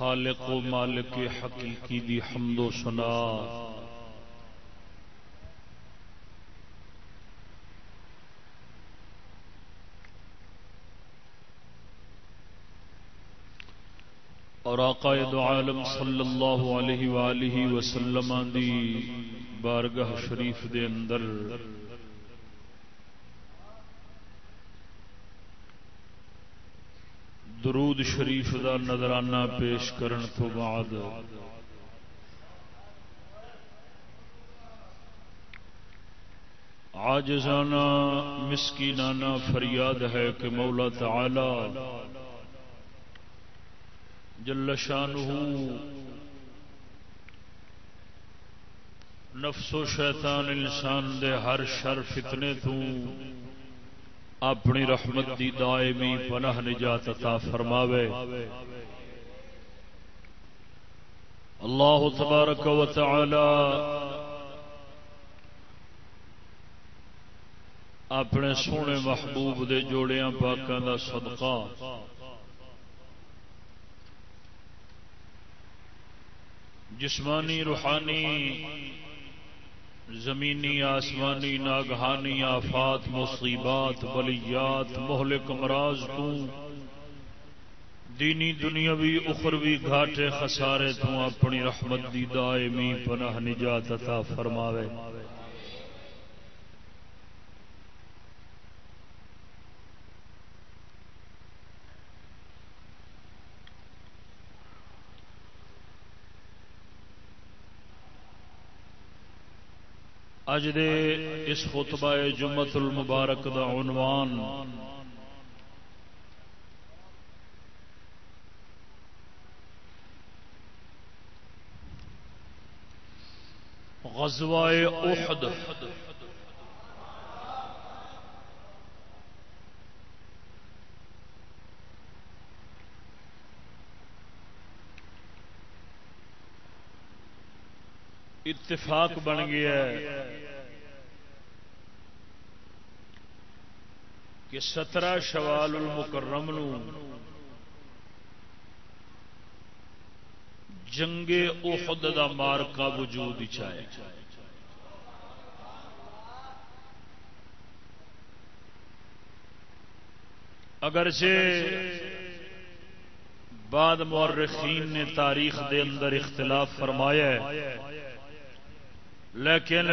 خالق و مالک حقیقی دی حمد و سنا اور عقائد عالم صلی اللہ علیہ وآلہ وسلم دی بارگاہ شریف دے اندر درود شریف دا نظرانہ پیش کرن تو بعد آجزانہ مسکینانہ فریاد ہے کہ مولا تعالی جل شانہ نفس و شیطان انسان دے ہر شر فتنے تو اپنی رحمت دی دائمی پناہ نجات عطا فرماوے۔ اللہ تبارک و تعالی اپنے سونے محبوب دے جوڑیاں پاکاں دا صدقہ جسمانی، روحانی زمینی آسمانی ناگہانی آفات، مصیبات، بلیات، مہلک امراض تو دینی دنیاوی اخروی گھاٹے خسارے تو اپنی رحمت دی دائمی پناہ نجات عطا فرماوے۔ اج دے اس خطبہ جمت المبارک دا عنوان غزوہ احد۔ اتفاق بن گیا ہے۔ کہ سترہ شوال المکرم نو جنگ احد دا مارکا وجود چاہے اگرچہ بعد مورخین نے تاریخ دے اندر اختلاف فرمایا ہے، لیکن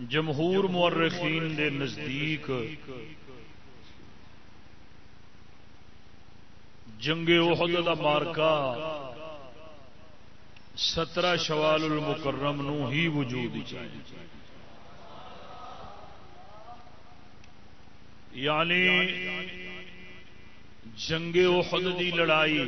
جمہور مورخین دے نزدیک جنگ احد دا مارکا سترہ شوال المکرم نو ہی وجود چاہیے یعنی جنگ احد دی لڑائی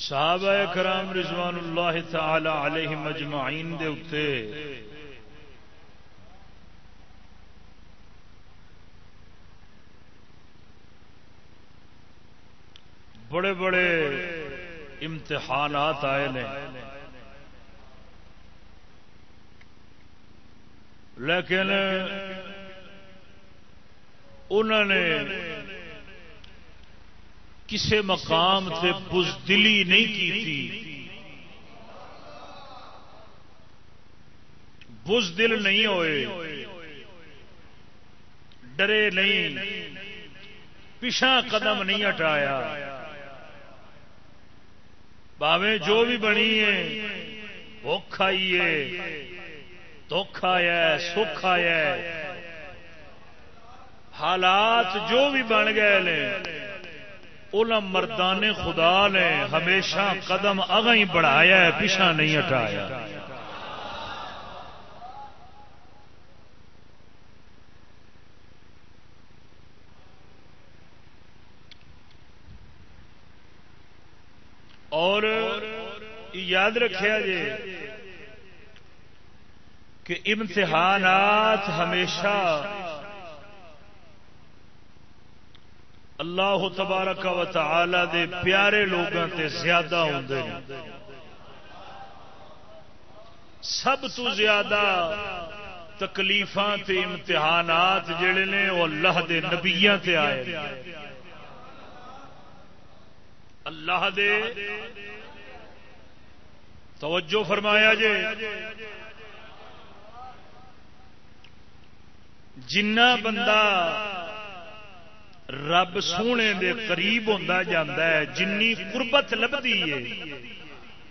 صحابہ کرام رضوان اللہ تعالی علیہ مجمعین دے اتے بڑے بڑے امتحانات آئے نے۔ لیکن انہوں نے کسی مقام سے بزدلی نہیں کی تھی بزدل نہیں ہوئے۔ ڈرے نہیں۔ پچھا قدم نہیں ہٹایا۔ باوے جو بھی بنی ہے بخ آئیے دکھ آیا سکھ آیا حالات جو بھی بن گئے ان مردان خدا نے ہمیشہ قدم اگا ہی بڑھایا ہے، پیچھا نہیں ہٹایا۔ اور یاد رکھا جی کہ امتحانات ہمیشہ اللہ تبارک و تعالی دے پیارے لوگوں تے زیادہ ہوندے ہیں سب تو زیادہ تکلیف امتحانات جڑے نے وہ اللہ دے نبیاں تے آئے اللہ دے توجہ فرمایا جے۔ جنہ بندہ رب سونے دے قریب ہوتا جاتا ہے، جنی قربت لبھی ہے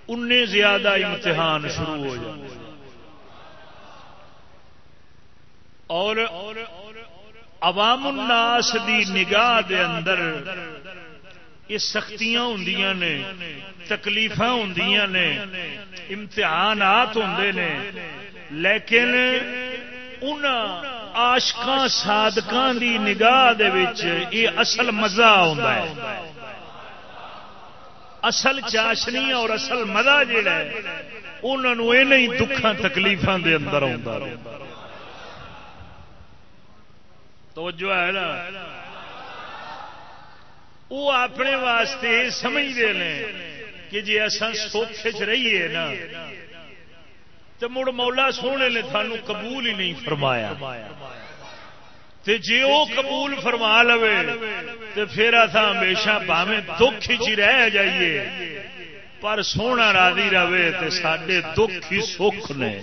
ان زیادہ امتحان شروع ہو جائے اور عوام الناس دی نگاہ دے اندر یہ سختیاں ہوں نے تکلیف ہوں نے، امتحانات ہوں نے، لیکن ان آشکاں سادکاں دی نگاہ دے وچ یہ اصل مزہ ہوتا ہے۔ اصل چاشنی اور اصل مزہ جہا ہے انہوں یہ نہیں دکھان تکلیفاں دے اندر آتا توجہ ہے نا؟ وہ اپنے واسطے سمجھتے ہیں کہ جی اصا سوکھ چ رہیے نا تو مڑ مولا سونے نے سانو قبول ہی نہیں فرمایا۔ تے جی وہ قبول فرما لو تو پھر اصا ہمیشہ باوے دکھ ہی رہ جائیے۔ پر سونا راضی رہے تو سڈے دکھ ہی سکھ نے۔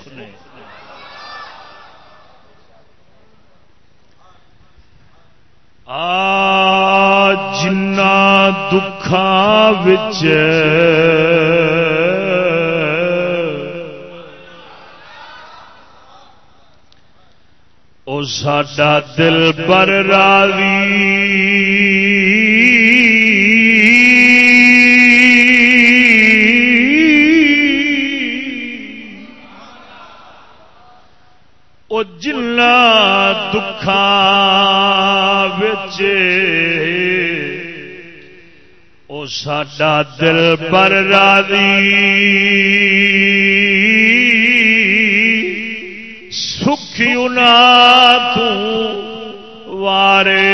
آ جنا دکھا بچ ساڈا دل بر راوی۔ وہ جلا دکھا بچے وہ ساڈا دل بر راوی۔ سکھی وارے۔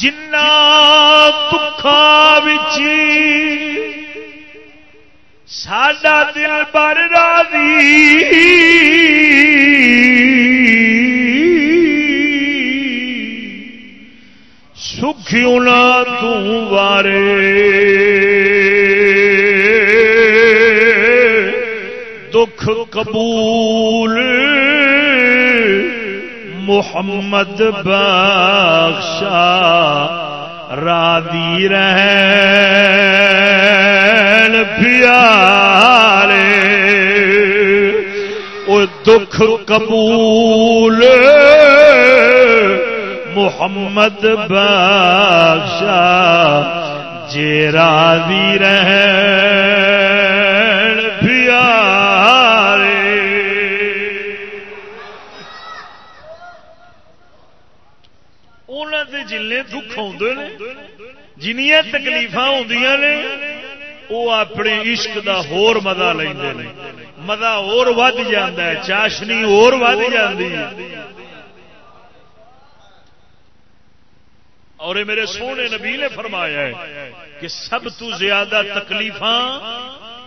جنا دکھا ساڈا دل بر راضی۔ سکھیوں تارے دکھ قبول محمد بخشا رادی پیارے۔ او دکھ قبول محمد بخشا جی راضی رہ جلے دکھ آدھے جنیا تکلیف نے وہ اپنے عشق دا ہور مزہ لے مزہ اور ود ہے، چاشنی اور ود جاتی اور میرے سونے نبی نے فرمایا ہے کہ سب تو زیادہ تکلیف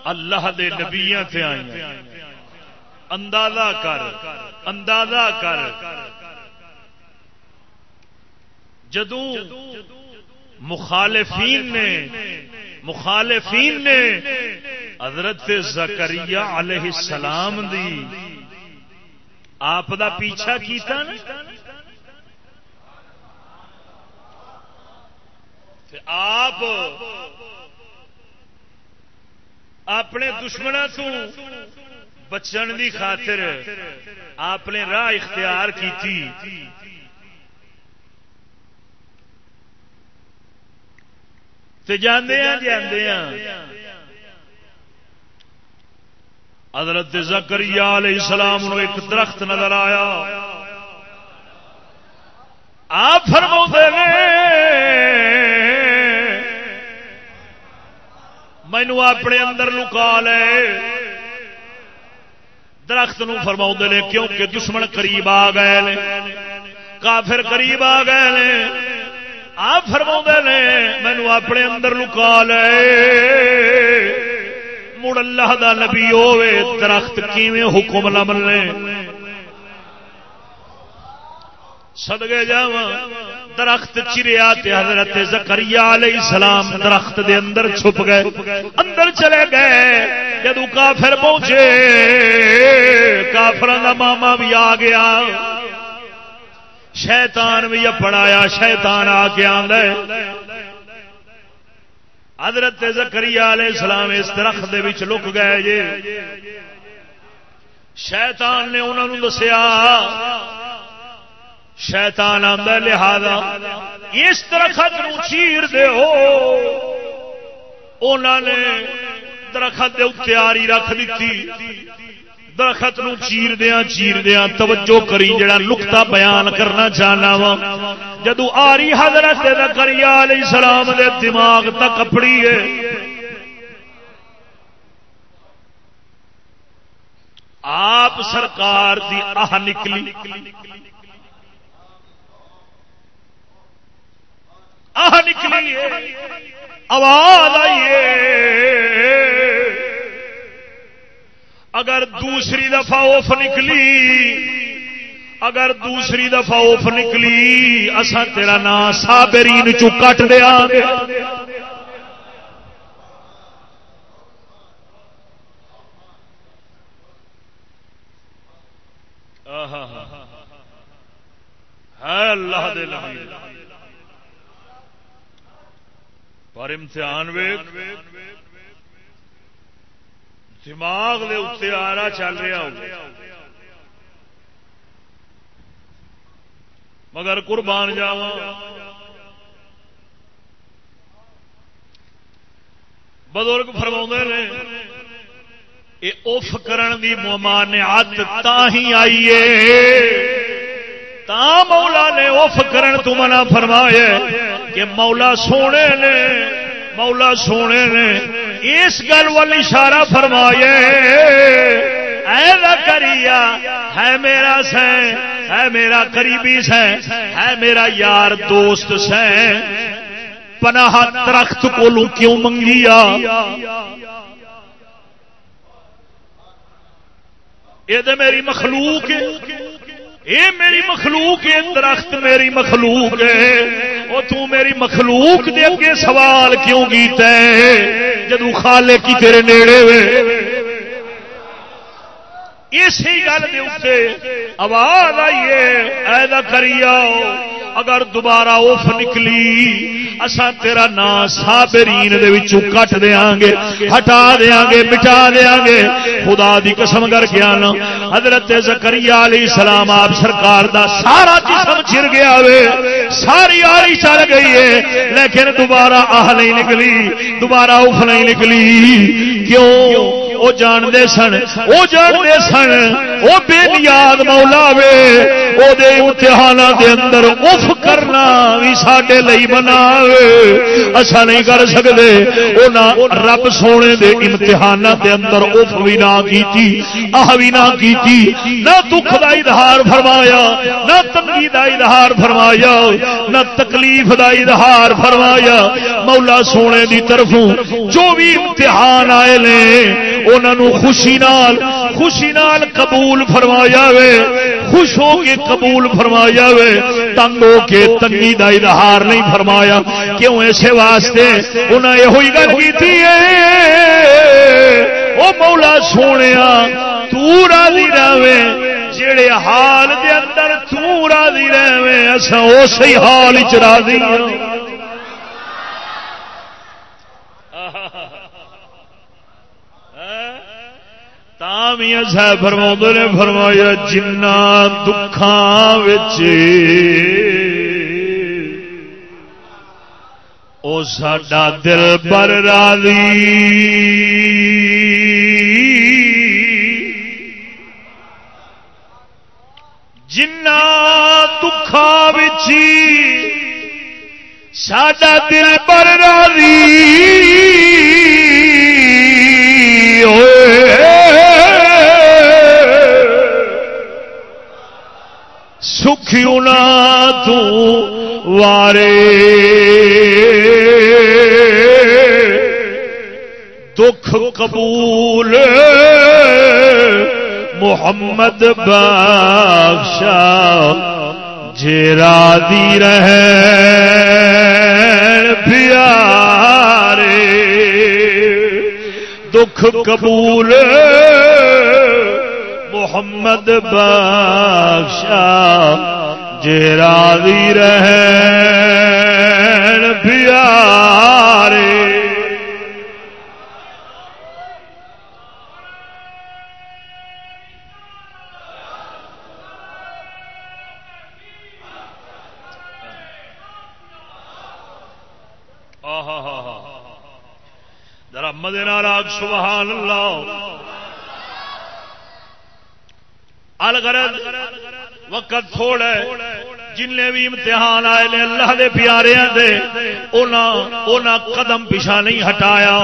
اللہ دے نبیاں سے آئی اندازہ کر اندازہ کر۔ جدوں مخالفین نے مخالفین نے حضرت زکریہ علیہ السلام دی، آپ دا پیچھا کیتا نا؟ آپ اپنے دشمنوں تو بچن دی خاطر آپ نے راہ اختیار کی جانے حضرت زکریا علیہ السلام نو ایک درخت نظر آیا۔ آپ فرما مینو اپنے اندر لکا لے۔ درخت نو فرما نے، کیونکہ دشمن قریب آ گئے نے، کافر قریب آ گئے نے۔ آپ فرما نے، مینو اپنے اندر لکا لے۔ مڑ اللہ دا نبی ہوے درخت کیویں حکم نہ ملنے۔ سدگے جا درخت چریا حضرت زکریا علیہ السلام درخت دے اندر چھپ گئے۔ اندر چلے گئے۔ جدو کافر پہنچے کافر ماما بھی آ گیا۔ شیطان بھی اپڑایا شیطان آ کے آدھے حضرت زکریا علیہ السلام اس درخت دے وچ لک گئے جی شیطان نے انہوں نے دسیا، شیطان آدھا لہذا اس درخت چیر دے نے درخت دے اتاری رکھ دیتی۔ درخت نو چیر دیا چیر دیا، توجہ کری جڑا نکتا بیان کرنا چاہنا وا۔ جدو آری حضرت کریا علیہ السلام دے دماغ تک اپڑی ہے۔ آپ سرکار دی آہ نکلی۔ آہ نکلی آواز آئیے اگر دوسری دفعہ اوف نکلی، اگر دوسری دفعہ اوف نکلی اصا تیرا نام سابرین چو کٹ دیا۔ اللہ دے پر امتحان دماغ دے اتنے آرا چل رہا ہو مگر قربان جاوا بزرگ فرما نے یہ اف کرن دی ممانعت تا ہی آئیے تا مولا نے اف کرن تو منع فرمایا کہ مولا سونے نے مولا سونے نے اس گل وال اشارہ فرمایا ایسا کریا ہے میرا سین، ہے میرا قریبی سین، ہے میرا یار دوست سین۔ پناہ درخت کو کیوں منگیا؟ یہ میری مخلوق اے میری مخلوق ہے، درخت میری مخلوق ہے۔ وہ تو میری مخلوق دے اگے سوال کیوں کیتا ہے؟ جدو خالے کی تیرے نیڑے ہوئے اسی گل دے اتنے آواز آئیے ایدا کری اگر دوبارہ اف نکلی اسا تیرا نام سابرین دے وچوں کٹ دیاں گے، ہٹا دیاں گے، مٹا دیاں گے۔ خدا دی قسم کر کے آنا۔ حضرت زکریا علیہ السلام آپ سرکار دا سارا جسم چر گیا وے ساری آری چل گئی ہے۔ لیکن دوبارہ آہ نہیں نکلی، دوبارہ اف نہیں نکلی۔ کیوں؟ وہ جانتے سن، وہ جانتے سن، وہ بے نیاد مولا وے۔ وہ امتحان دے اندر اف کرنا بھی سڈے لی بنا اچھا نہیں کر سکتے। وہ نہ رب سونے دے امتحان دے اندر اف بھی نہ کی آہ بھی نہ کی نہ دکھ کا اظہار فرمایا، نہ تنگی کا اظہار فرمایا، نہ تکلیف کا اظہار فرمایا۔ مولا سونے دی طرفوں جو بھی امتحان آئے نے انہوں خوشی نال خوشی نال قبول فرمایا وے۔ خوش ہو کے قبول فرمایا وے۔ تنگ ہو کے تنگی کا اظہار نہیں فرمایا۔ کیوں ایسے واسطے انہیں یہ گل کی وہ مولا سونے تو راضی رہے جڑے حال دے اندر تو راضی رہے اصا اسی حال چ راضی تامیاں صاحب فرما نے فرمایا جنا دکھان او ساڈا دل بر راضی۔ جنا دکھا بچی ساڈا دل بر قبول. محمد بادشاہ جیرا دی رہے پیارے. دکھ قبول. محمد بادشاہ جیرا دی رہے پیارے. ذرا مدینہ راگ سبحان اللہ۔ الغرض وقت تھوڑا ہے۔ جن بھی امتحان آئے نے اللہ دے پیارے دے، اونا قدم پیچھا نہیں ہٹایا۔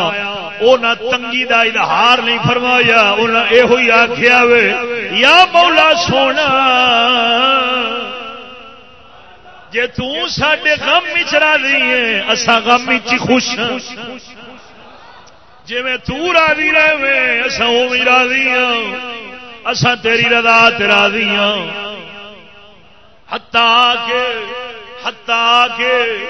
اونا تنگی دا اظہار نہیں فرمایا۔ اونا اے ہوئی آخیا وے، یا مولا سونا، جے تو ساڈے غم وچ راضی ہے اسا غم وچ خوش ہاں جی میں تو راضی رہے اسا او بھی راضی ہاں۔ اسا تیری رضا تیرا دیا ہتا کے ہتا کے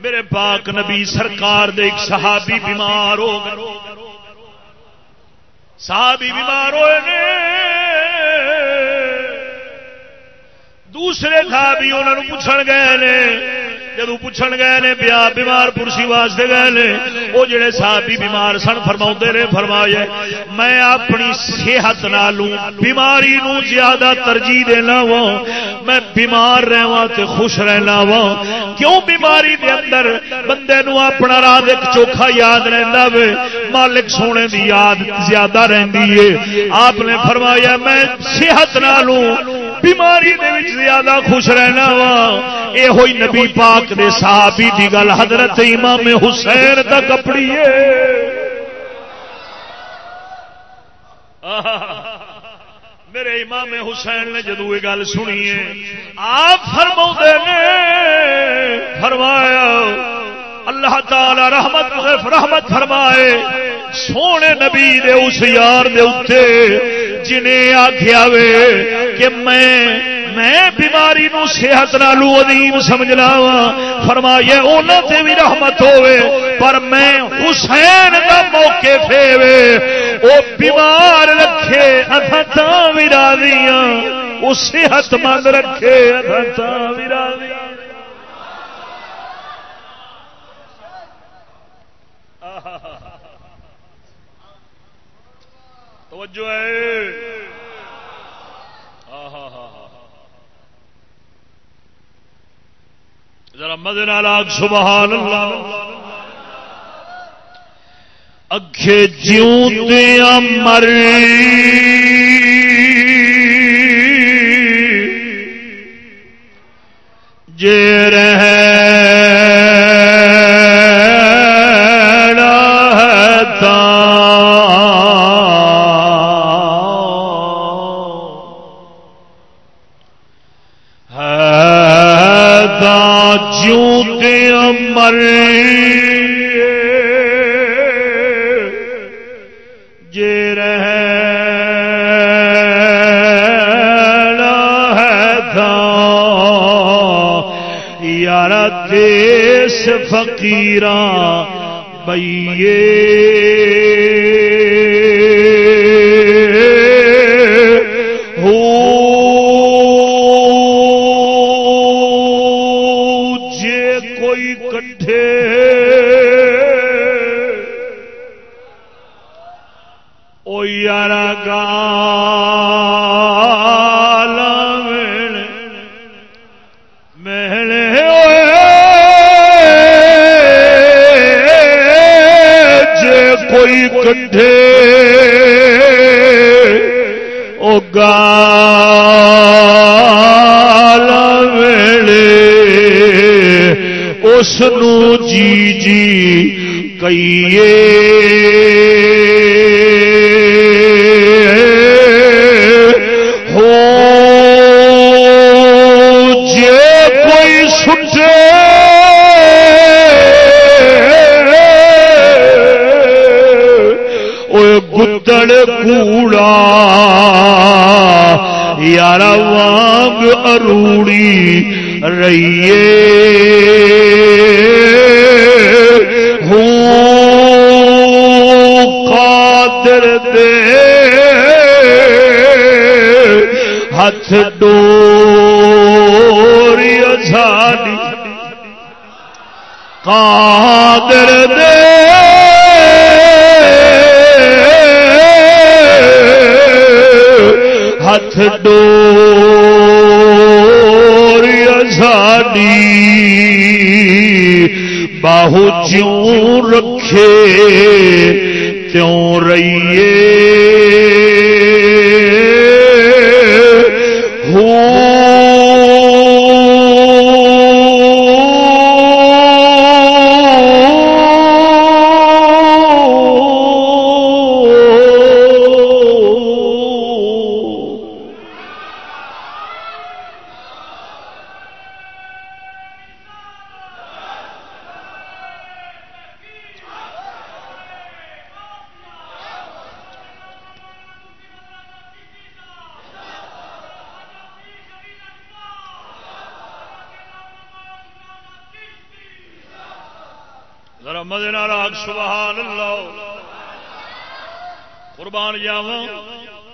میرے پاک نبی سرکار دے ایک صحابی بیمار ہو گئے۔ صحابی بیمار ہوئے نے۔ دوسرے صحابی انہوں نے پوچھ گئے نے۔ جدو پوچھن گئے نے بیا بیمار پرسی واسطے گئے نے، وہ جڑے صحابی بیمار سن فرما نے، فرمایا، میں اپنی صحت نالوں بیماری نو زیادہ ترجیح دینا وا میں بیمار رہا تے خوش رہنا وا کیوں بیماری دے اندر بندے نو اپنا راہ ایک چوکھا یاد رہندا وے؟ مالک سونے دی یاد زیادہ رہندی ہے آپ نے فرمایا، میں صحت نالوں بیماری دے وچ زیادہ خوش رہنا وا۔ اے ہوئی نبی پاک دے صحابی دی گل، حضرت امام حسین دا کپڑی ہے۔ میرے امام حسین نے جدو یہ گل سنی ہے، آپ فرما نے، فرمایا، اللہ تعالی رحمت رحمت فرمائے، سونے نبی دے اس یار دے اتے جنہیں آخیا وے کہ میں میں بیماری نو صحت نالو ادیم سمجھنا وا فرمائیے انہوں سے بھی رحمت ہوے پر میں حسین کا موقع پھے وہ بیمار رکھے اتھا تا بھی راضی ہاں۔ وہ صحت مند رکھے اتھا تا بھی راضی ہاں۔ توجہ ہے۔ ہاں ہاں ہاں, ہاں،, ہاں،, ہاں۔ ذرا مدن لاگ سبحان اللہ اکھے جیوں دیا مر۔ جے رہے فقیر بئیے رہیے قربان جاوا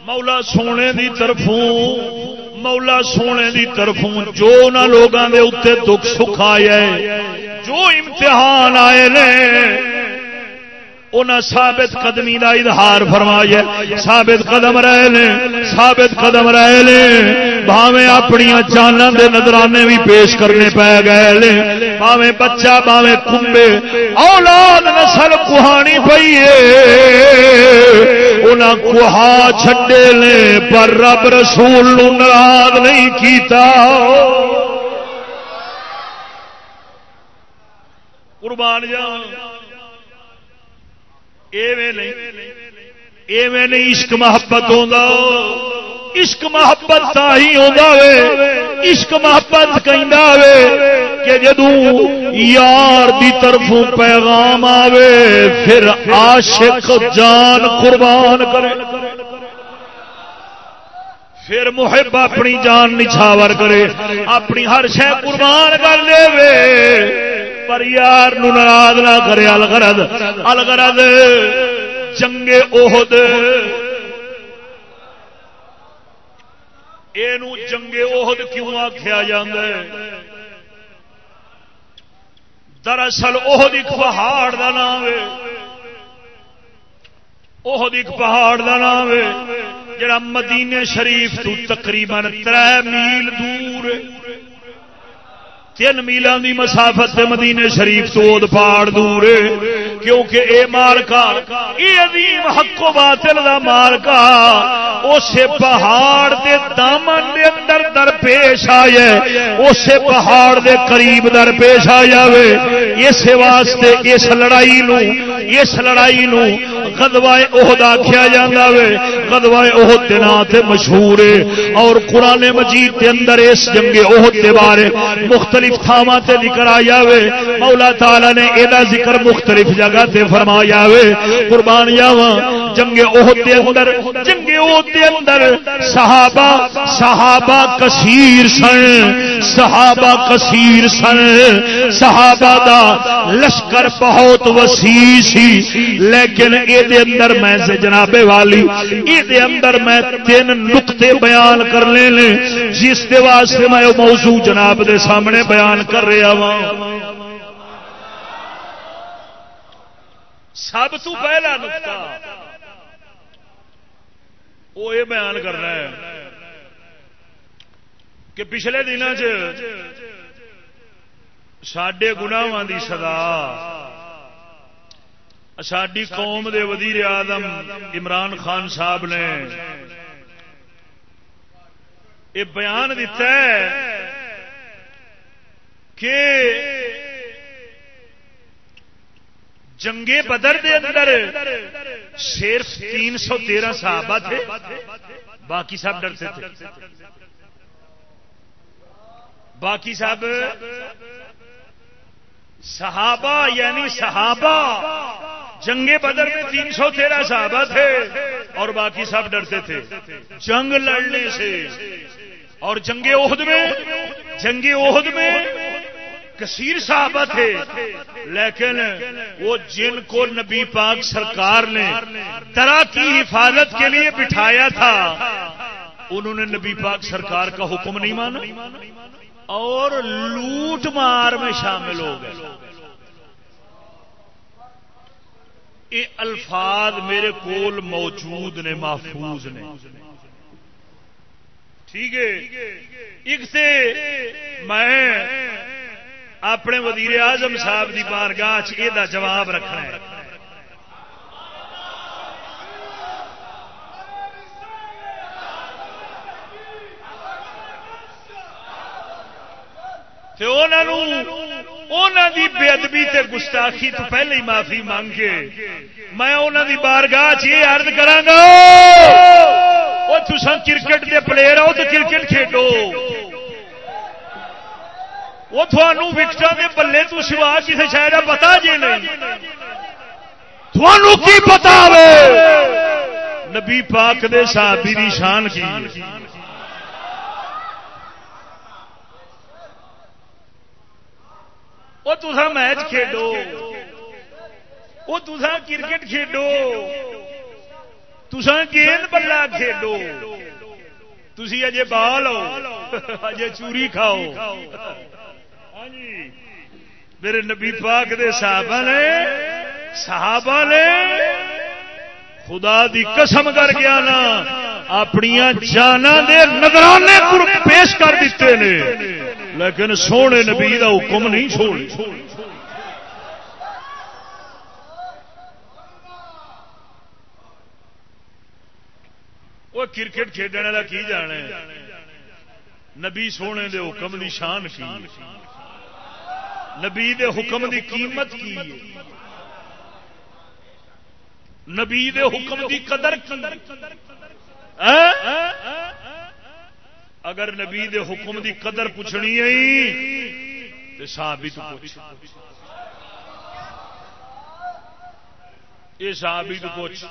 مولا سونے دی طرفوں، مولا سونے دی طرفوں، جو لوگوں کے اتنے دکھ سکھ آئے جو امتحان آئے نے انہیں ثابت قدمی کا اظہار فرمایا ثابت قدم رہے نے ثابت قدم رہے نے بھاویں اپنی جانوں کے نظرانے بھی پیش کرنے پی گئے بھاویں بچہ، بھاویں کمبے اولاد نسل کہانی پی انہیں کہا چھڈے لے پر رب رسول ناراض نہیں کیتا۔ قربان جان ایویں نہیں عشق محبت ہوتا عشق محبت ہی ہوتا ہے عشق محبت کہ جدو یار دی طرفوں پیغام آوے، پھر عاشق جان قربان کرے۔ پھر محب اپنی جان نچھاور کرے، اپنی ہر شہ قربان کر دے پر یار ناراض نہ کرے الگرد الگرد چنگے اوہد یہ چنگے اوہد کیوں آخیا جا دراصل اوہد ایک پہاڑ کا نام ہے۔ اوہد ایک پہاڑ کا نام ہے۔ جڑا مدینے شریف تو تقریباً تر میل دور ہے۔ تین میلان دی مسافت مدینے شریف تو پاڑ دور کیونکہ اے مارکا، اے عظیم حق و باطل دا مارکا، اسے پہاڑ دے دامن دے اندر در پیش آئے، اسے پہاڑ دے قریب در پیش آ جاوے اس واسطے اس لڑائی نو، اس لڑائی نو غدوائے عہد آخیا جاتا وے۔ غدوائے عہد کے نام سے مشہور ہے۔ اور قرآن مجید کے اندر اس جنگ عہد کے بارے مختلف تھاواں تے ذکر آیا وے۔ مولا تعالی نے یہ ذکر مختلف جگہ جگہ تے فرمایا وے قربان جاواں جنگ عہد کے اندر جنگ عہد کے اندر صحابہ صحابہ کثیر سن، صحابہ کثیر سن، صحابہ دا لشکر بہت وسیع سی، لیکن یہ اندر میں سے جنابے والی یہ اندر میں تین نقطے بیان کر لے لیں، جس کے واسطے میں موضوع جناب دے سامنے بیان کر رہا ہوں سب تو پہلا نقطہ۔ وہ یہ بیان کر رہا ہے کہ پچھلے دنوں سڈے گناواں دی سزا ساری قوم دے وزیر آدم عمران خان صاحب نے یہ بیان دیتا ہے کہ جنگے بدر دے اندر صرف تین سو تیرہ صحابہ تھے، باقی سب ڈرتے تھے۔ باقی سب صحابہ یعنی صحابہ جنگ بدر میں تین سو تیرہ صحابہ تھے اور باقی سب ڈرتے تھے۔ جنگ لڑنے سے اور جنگ عہد میں جنگ عہد میں کثیر صحابہ تھے، لیکن وہ جن کو نبی پاک سرکار نے طرح کی حفاظت کے لیے بٹھایا تھا، انہوں نے نبی پاک سرکار کا حکم نہیں مانا، اور لوٹ مار میں شامل ہو گئے۔ یہ الفاظ میرے کول موجود نے، محفوظ نے۔ ٹھیک ہے؟ ایک سے میں اپنے وزیر اعظم صاحب کی بارگاہ یہ جواب رکھنا ہے۔ دی بے ادبی تے گستاخی تو پہلے ہی معافی مانگ کے میں انہوں دی بارگاہ چ ارد کرا وہ تسا کرکٹ دے پلیئر آؤ تو کرکٹ کھیڈو۔ وہ تھانوں وکٹوں کے بلے تو سوا کسی شاید پتا جی نہیں؟ تھانوں کی پتا نبی پاک دے صحابی دی شان کی وہ تسا میچ کھیڈو۔ وہ تسا کرکٹ کھیڈو۔ تسا گیند بلا کھیڈو۔ تھی اجے بال ہو، اجے چوری کھاؤ۔ میرے نبی پاک دے صحابہ نے صحابہ نے خدا دی قسم کر گیا نا اپنی جانا دے نظرانے پیش کر دیتے نے لیکن سونے نبی دا حکم نہیں چھوڑ وہ کرکٹ کھیڈنے والا کی جانا نبی سونے دے حکم دی شان کی نبی دے حکم دی قیمت کی نبی دے حکم دی قدر کی اگر نبی دے حکم دی قدر پوچھنی ہے تو صحابی تو پوچھ۔ یہ صحابی تو پوچھ۔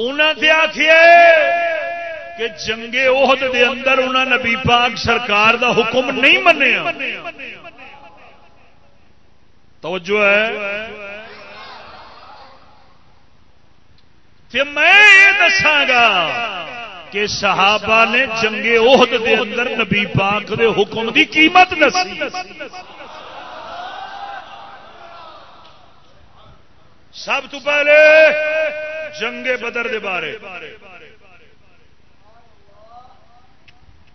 انہیں آخیے کہ جنگے عہد دے اندر انہوں نبی پاک سرکار دا حکم نہیں منیا۔ توجہ ہے۔ کہ میں یہ دساگا کہ صحابہ نے جنگے عہد دے اندر نبی پاک دے حکم دی قیمت دسی۔ سب تو پہلے جنگ بدر دے بارے۔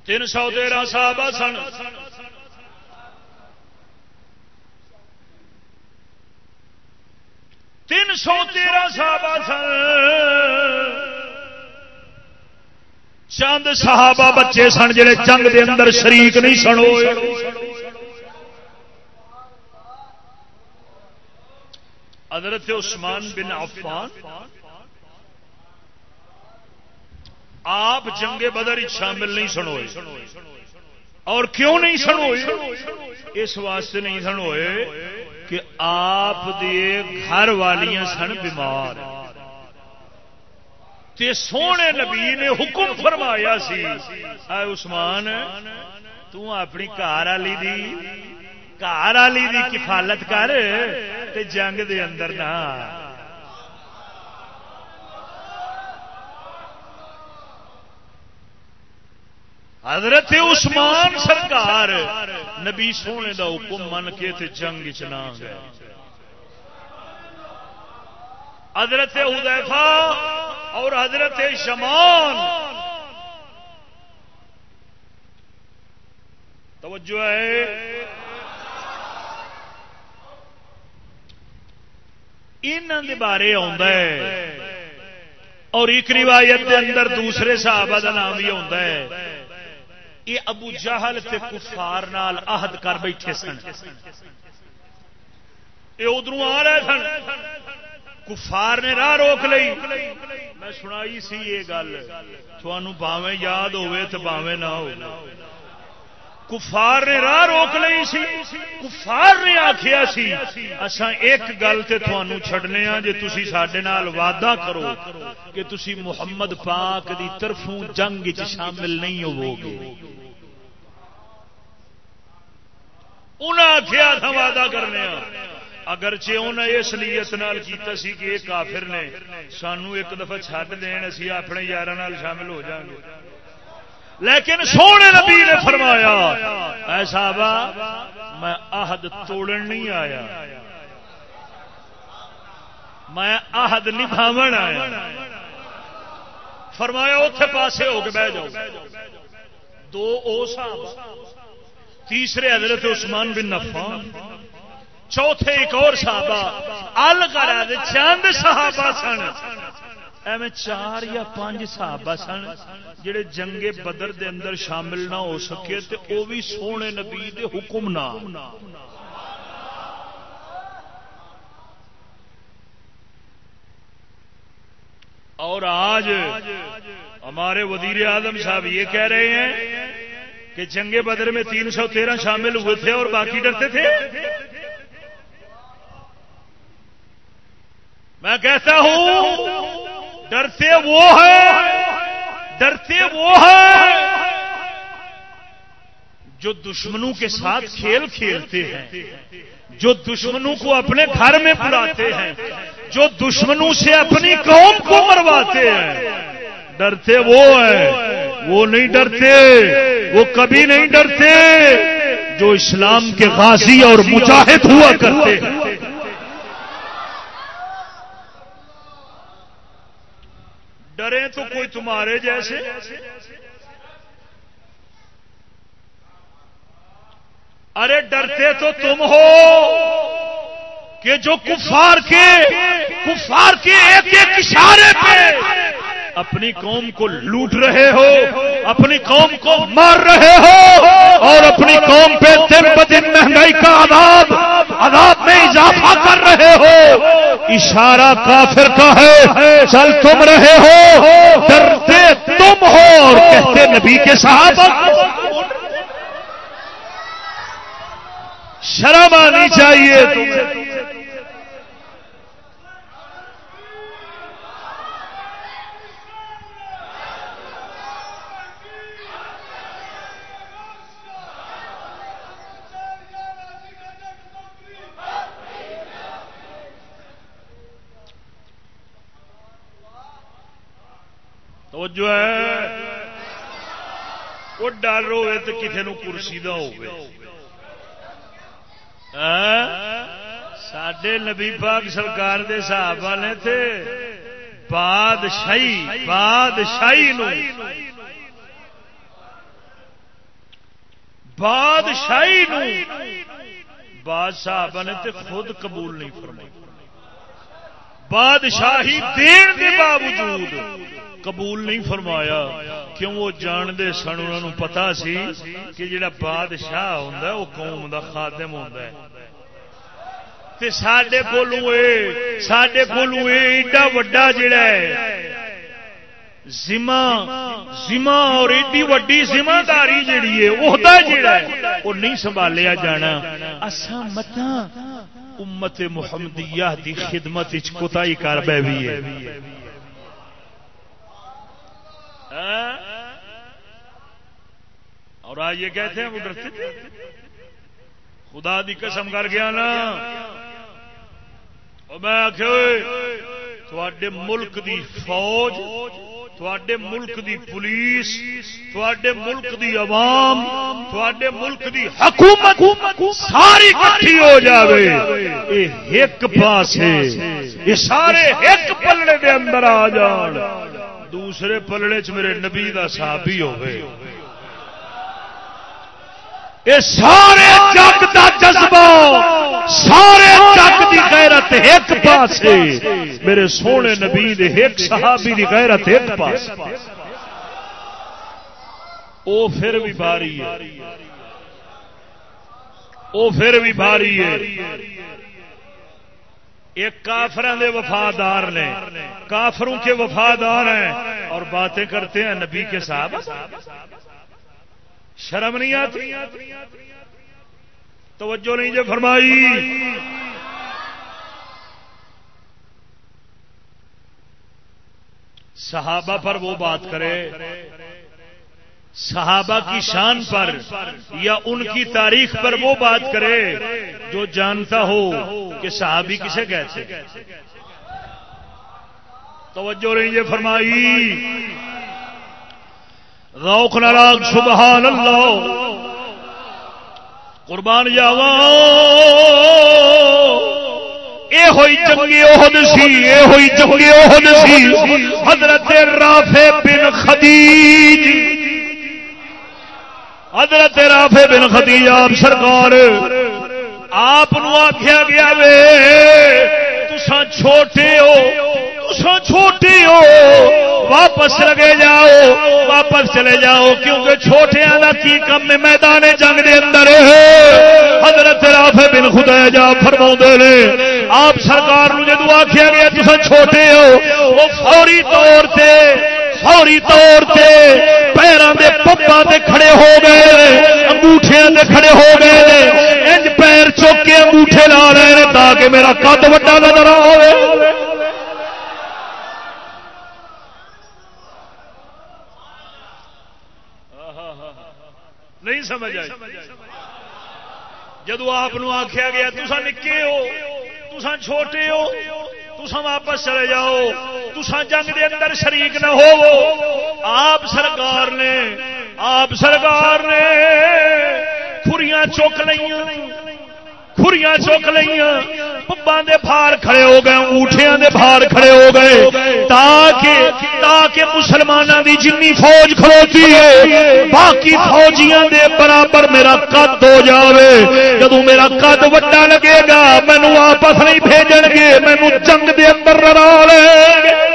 تین سو تیرہ صحابہ سن۔ تین سو تیرہ صحابہ سن۔ چند صحابہ بچے سن جڑے جنگ دے اندر شریک نہیں سن حضرت عثمان بن عفان۔ آپ جنگ بدر شامل نہیں سنوئے اور کیوں نہیں سنوئے اس واسطے نہیں سنوئے کہ آپ دے گھر والیاں سن بیمار۔ تے سونے نبی نے حکم فرمایا سی، اے عثمان، تو اپنی کار والی دی کار والی دی کفالت کر تے جنگ دے اندر نہ حضرت عثمان سرکار، نبی سونے دا حکم من کے تے جنگ چنا گئے۔ حضرت حدیفہ اور حضرت شمان توجہ ہے۔ ان بارے اور ایک روایت کے اندر دوسرے صحابہ کا نام بھی آتا ہے۔ یہ ابو جہل تے کفار نال عہد کر بیٹھے سن۔ یہ ادھر آ رہے سن۔ کفار نے راہ روک لی میں سنائی سی یہ گل۔ تھانوں باویں یاد ہوے تو باویں نہ ہو کفار نے راہ روک لی سی۔ کفار نے آخیا سی اسا ایک گل تے تھانوں چھڈنے ہاں جے تسی ساڈے نال وعدہ کرو کہ تسی محمد پاک دی طرفوں جنگ وچ شامل نہیں ہوو گے انہاں آخیا تھا وعدہ کرنے ہاں اگرچہ انہیں اس لیت نال کیتا سی کہ یہ کافر نے سانو ایک دفعہ چھڈ دین، اسی اپنے یار شامل ہو جائیں گے۔ لیکن سونے نبی نے فرمایا ایسا با میں عہد توڑن نہیں آیا۔ میں عہد نبھاو آیا۔ فرمایا اتے پاسے ہو کے بہ جاؤ۔ دو او صاحب تیسرے حضرت عثمان بن نفان چوتھے ایک اور صحابہ الگرا چند صحابہ سن۔ ایویں چار یا پانچ صحابہ سن جڑے جنگے بدر دے اندر شامل نہ ہو سکے تے او بھی سونے نبی دے حکم نہ۔ اور آج ہمارے وزیر اعظم صاحب یہ کہہ رہے ہیں کہ جنگے بدر میں تین سو تیرہ شامل ہوئے تھے اور باقی ڈرتے تھے۔ میں کہتا ہوں ڈرتے وہ ہیں، ڈرتے وہ ہیں جو دشمنوں کے ساتھ کھیل کھیلتے ہیں، جو دشمنوں کو اپنے گھر میں بلاتے ہیں، جو دشمنوں سے اپنی قوم کو مرواتے ہیں۔ ڈرتے وہ ہیں، وہ نہیں ڈرتے، وہ کبھی نہیں ڈرتے، جو اسلام کے غازی اور مجاہد ہوا کرتے ہیں۔ ڈرے تو کوئی تمہارے جیسے؟ ارے ڈرتے تو تم ہو کہ جو کفار کے کفار کے ایک ایک اشارے پہ اپنی قوم کو لوٹ رہے ہو، اپنی قوم کو مار رہے ہو، اور اپنی قوم پہ دن بدن مہنگائی کا عذاب عذاب میں اضافہ کر رہے ہو۔ اشارہ کافر کا ہے، چل تم رہے ہو، ڈرتے تم ہو، اور کہتے نبی کے ساتھ شرم آنی چاہیے تمہیں تو جو ہے۔ وہ ڈر ہوئے تو کسی نو کرسی کا ہو سڈے نبی پاک سرکار دے صاحب والے تھے بادشاہی بادشاہی نو بادشاہی نو بادشاہ نے تے خود قبول نہیں فرمائی۔ بادشاہی دین کے باوجود قبول نہیں فرمایا، کیوں وہ جانتے سن؟ انہوں پتا سی کہ جڑا بادشاہ ہوں وہ قوم کا خادم ہوں سڈے کولو سڈے کولو ایڈا وڈا جڑا ہے زما زما اور ایڈی وڈی ذمہ داری جیڑی ہے، عہدہ جڑا ہے، وہ نہیں سنبھالیا جانا۔ اسا متا امت محمدیہ دی خدمت کوتاہی کر بیٹھی ہے۔ اور آج یہ کہتے ہیں وہ ڈرتے تھے۔ خدا دی قسم کر گیا نا۔ میں آخر ملک دی فوج تھوڑے ملک دی پولیس تھوڑے ملک دی عوام تھوڑے ملک دی حکومت ساری کٹھی ہو جاوے۔ ایک پاس یہ سارے ایک پلڑے دے اندر آ جان۔ دوسرے پلڑے چ میرے نبی کا صحابی ہوئے یہ سارے جگ کا جذبہ، سارے جگ کی غیرت ایک پاس میرے سونے نبی دے ایک صحابی دی غیرت ایک پاس او پھر بھی باری ہے۔ او پھر بھی باری ہے۔ ایک کافر دے وفادار نے۔ کافروں کے وفادار ہیں۔ اور باتیں کرتے ہیں نبی کے صاحب۔ شرم نہیں آتی؟ توجہ نہیں جو فرمائی۔ صحابہ پر وہ بات کرے۔ صحابہ کی شان پر یا ان کی تاریخ پر وہ بات کرے جو جانتا ہو کہ صحابی کسے کہتے توجہ رہی یہ فرمائی۔ روک ناراگ سبحان اللہ قربان جاوا اے ہوئی جنگی عہد سی، اے ہوئی جنگی عہد سی۔ حضرت رافع بن خدیج۔ حضرت رافع بن خدیج آپ سرکار، آپ آخیا گیا وے تسا چھوٹے ہو تسا چھوٹے ہو، واپس لگے جاؤ، واپس چلے جاؤ، کیونکہ چھوٹے کا کی کم میں میدان جنگ دے اندر۔ حضرت رافع بن خدا جا فرما نے، آپ سرکار جدو آخیا گیا تصا چھوٹے ہو، وہ فوری طور سے فوری طور سے پیروں کے پپا سے کھڑے ہو گئے انگوٹھے سے کھڑے ہو گئے انج پیر چوک کے انگوٹھے لا رہے ہیں تاکہ میرا قد وڈا نظر آئے نہیں سمجھ آئی۔ جدو آپ آخیا گیا تسا نکے ہو تسا چھوٹے ہو تسا واپس چلے جاؤ۔ تسا جنگ دے اندر شریک نہ ہو آپ سرکار نے، آپ سرکار نے خوریاں چک لیا خوریاں چک لیا پبا دے بھار کھڑے ہو گئے اونٹیاں دے بھار کھڑے ہو گئے، تاکہ تاکہ مسلمانوں دی جنی فوج کھلوتی ہے۔ باقی فوجیاں دے برابر میرا قد ہو جاوے۔ جدو میرا قد وڈا لگے گا مینو واپس نہیں بھیجن گے مینو جنگ دے اندر لڑا لے گے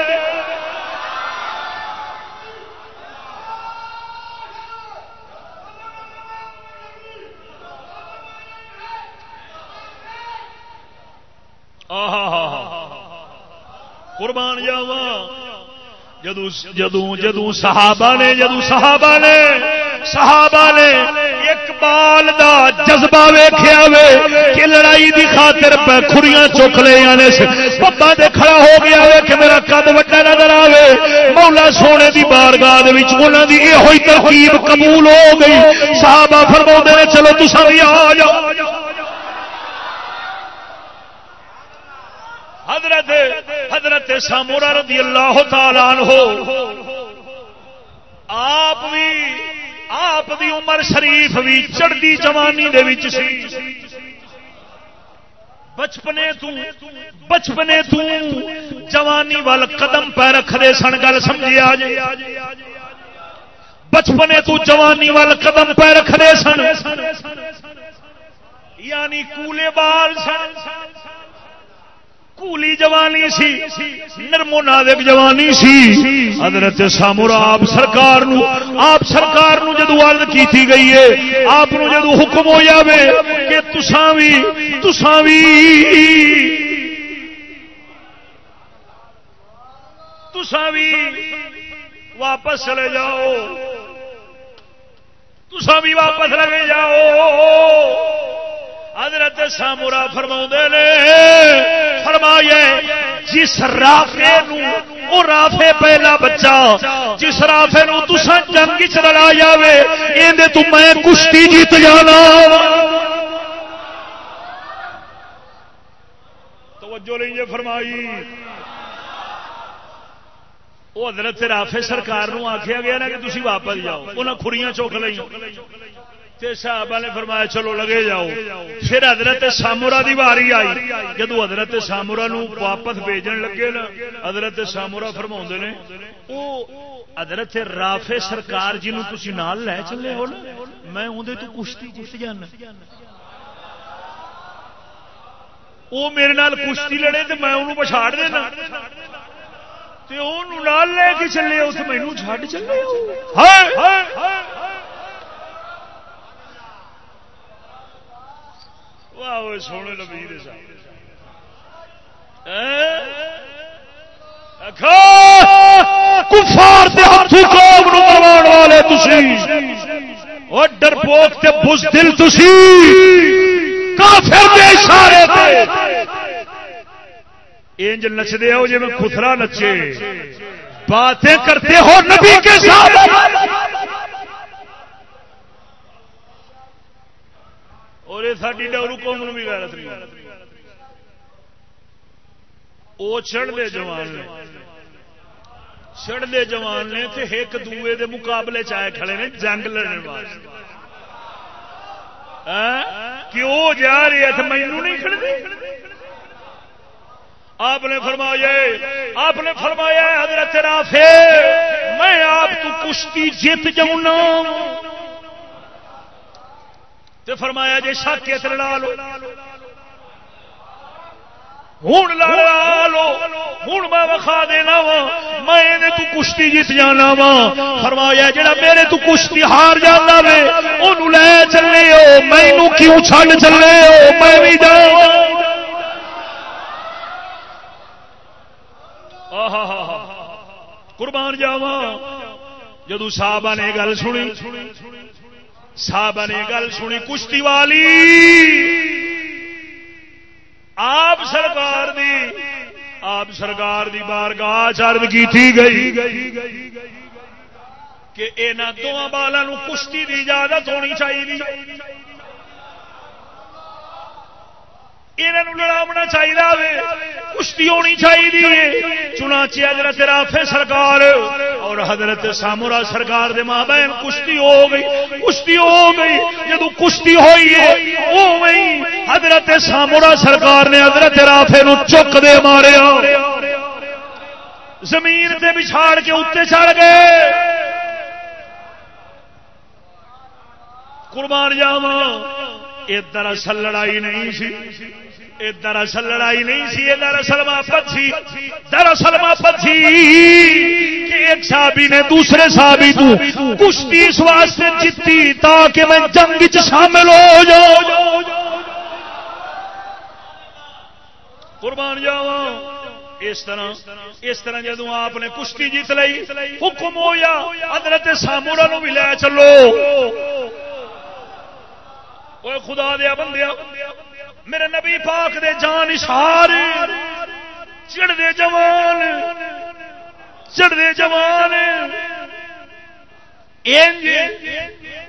قربان جاوا جدو جدو جدو صحابہ نے جدو صحابہ نے صحابہ نے اقبال دا جذبہ ویخیا وے کہ لڑائی دی خاطر پہ کھریاں چک لے آنے سے۔ پپا دے کھڑا ہو گیا وے کہ میرا قد وڈا نظر آوے۔ مولا سونے دی بارگاہ دے وچ انہاں دی اے ہوئی ترکیب قبول ہو گئی۔ صحابہ فرماؤندے نے، چلو تساں بھی آ جاؤ۔ حضرت حضرت سامورا رضی اللہ تعالی عنہ۔ آپ بھی آپ دی عمر شریف بھی چڑھتی جوانی دے وچ سی۔ بچپنے تو بچپنے تو جوانی وال قدم پہ رکھتے سن، گل سمجھی آ جی بچپنے تو جوانی وال قدم پہ رکھتے سن۔ یعنی کولے بال سن۔ کولی جوانی سی، نرمو نازک جوانی سی۔ حضرت سامورا، آپ سرکار نو، آپ سرکار نو جدو عرض کیتی گئی ہے، آپ نو جدو حکم ہو جاوے کہ تساں بھی تساں بھی تساں بھی واپس چلے جاؤ۔ تساں بھی واپس لگے جاؤ۔ حضرت سامورا فرما نے فرمایا جس رافے نو وہ رافے پہلا بچہ، جس رافے نو تسا جنگ چ لڑا جائے یہ تو میں کشتی جیت جانا۔ توجہ نہیں فرمائی۔ وہ حضرت رافے سرکار آخیا گیا نا کہ تھی واپس جاؤ انہیں خوریاں چوک لی صاحب نے فرمایا، چلو لگے جاؤ۔ پھر حضرت سامورا دی واری آئی۔ جدو حضرت سامورا نو واپس بھیجن لگے نا، حضرت سامورا فرما نے وہ حضرت رافے سرکار جی تھی نال لے چلے ہو میں اندر تو کشتی جیت جانا۔ وہ میرے نال کشتی لڑے تو میں انہوں پچھاڑ دینا۔ لے کے چلے اس مینو چڈ چلے سونے لبی کفار والے ڈرپوک تے تسی کافر دے اشارے تے انج نچدے ہو جی میں خسرا نچے باتیں کرتے ہو نبی کے ساتھ اور یہ ساری ڈورو قوم بھی غیرت نہیں وہ چڑھتے جوان نے۔ چڑھتے جوان نے تے ایک دوے دے مقابلے چائے کھڑے نے جنگ لڑنے واسطے۔ کیوں جا رہی ہے مینو نہیں کھڑے آپ نے فرمایا آپ نے فرمایا حضرت رافے میں آپ کو کشتی جیت جاؤں تے فرمایا جی شک کے لڑا لو ہوں لڑا لو ہوں میں وکھا دینا وا۔ میں تو کشتی جیت جانا وا۔ فرمایا جڑا میرے تو کشتی ہار جانا وے وہ لے چلے ہو۔ مینو کیوں چڈ چلے ہو؟ میں بھی جاؤں۔ قربان جاوا جدو صاحب نے گل سنی صاحب نے گل سنی کشتی والی۔ آپ سرکار دی آپ سرکار دی بارگاہ چرد کی گئی۔ کہ یہاں دونوں بالوں کشتی دی اجازت ہونی چاہیے۔ لڑاونا چاہیے کشتی ہونی چاہیے چنانچہ حضرت رافے سرکار اور حضرت سامورا سرکار دے ماں بہن کشتی ہو گئی۔ کشتی ہو گئی۔ جدو کشتی ہوئی ہے حضرت سامورا سرکار نے حضرت رافے نو چک دے مارے زمین تے بچھاڑ کے اتنے چڑھ گئے۔ قربان جاوا یہ دراصل لڑائی نہیں سی۔ دراصل لڑائی نہیں سی یہ دراصل محبت سی۔ دراصل محبت سی ایک صحابی نے دوسرے صحابی تو کشتی اس واسطے جیتی تاکہ میں جنگ شامل ہو جاؤ قربان جاوا اس طرح اس طرح جدو آپ نے کشتی جیت لی حکم ہو یا حضرت سامورا نو بھی لے چلو۔ اوے خدا دیا بندیا میرے نبی پاک دے جان اشار چڑھتے جوان چڑھتے جوان انج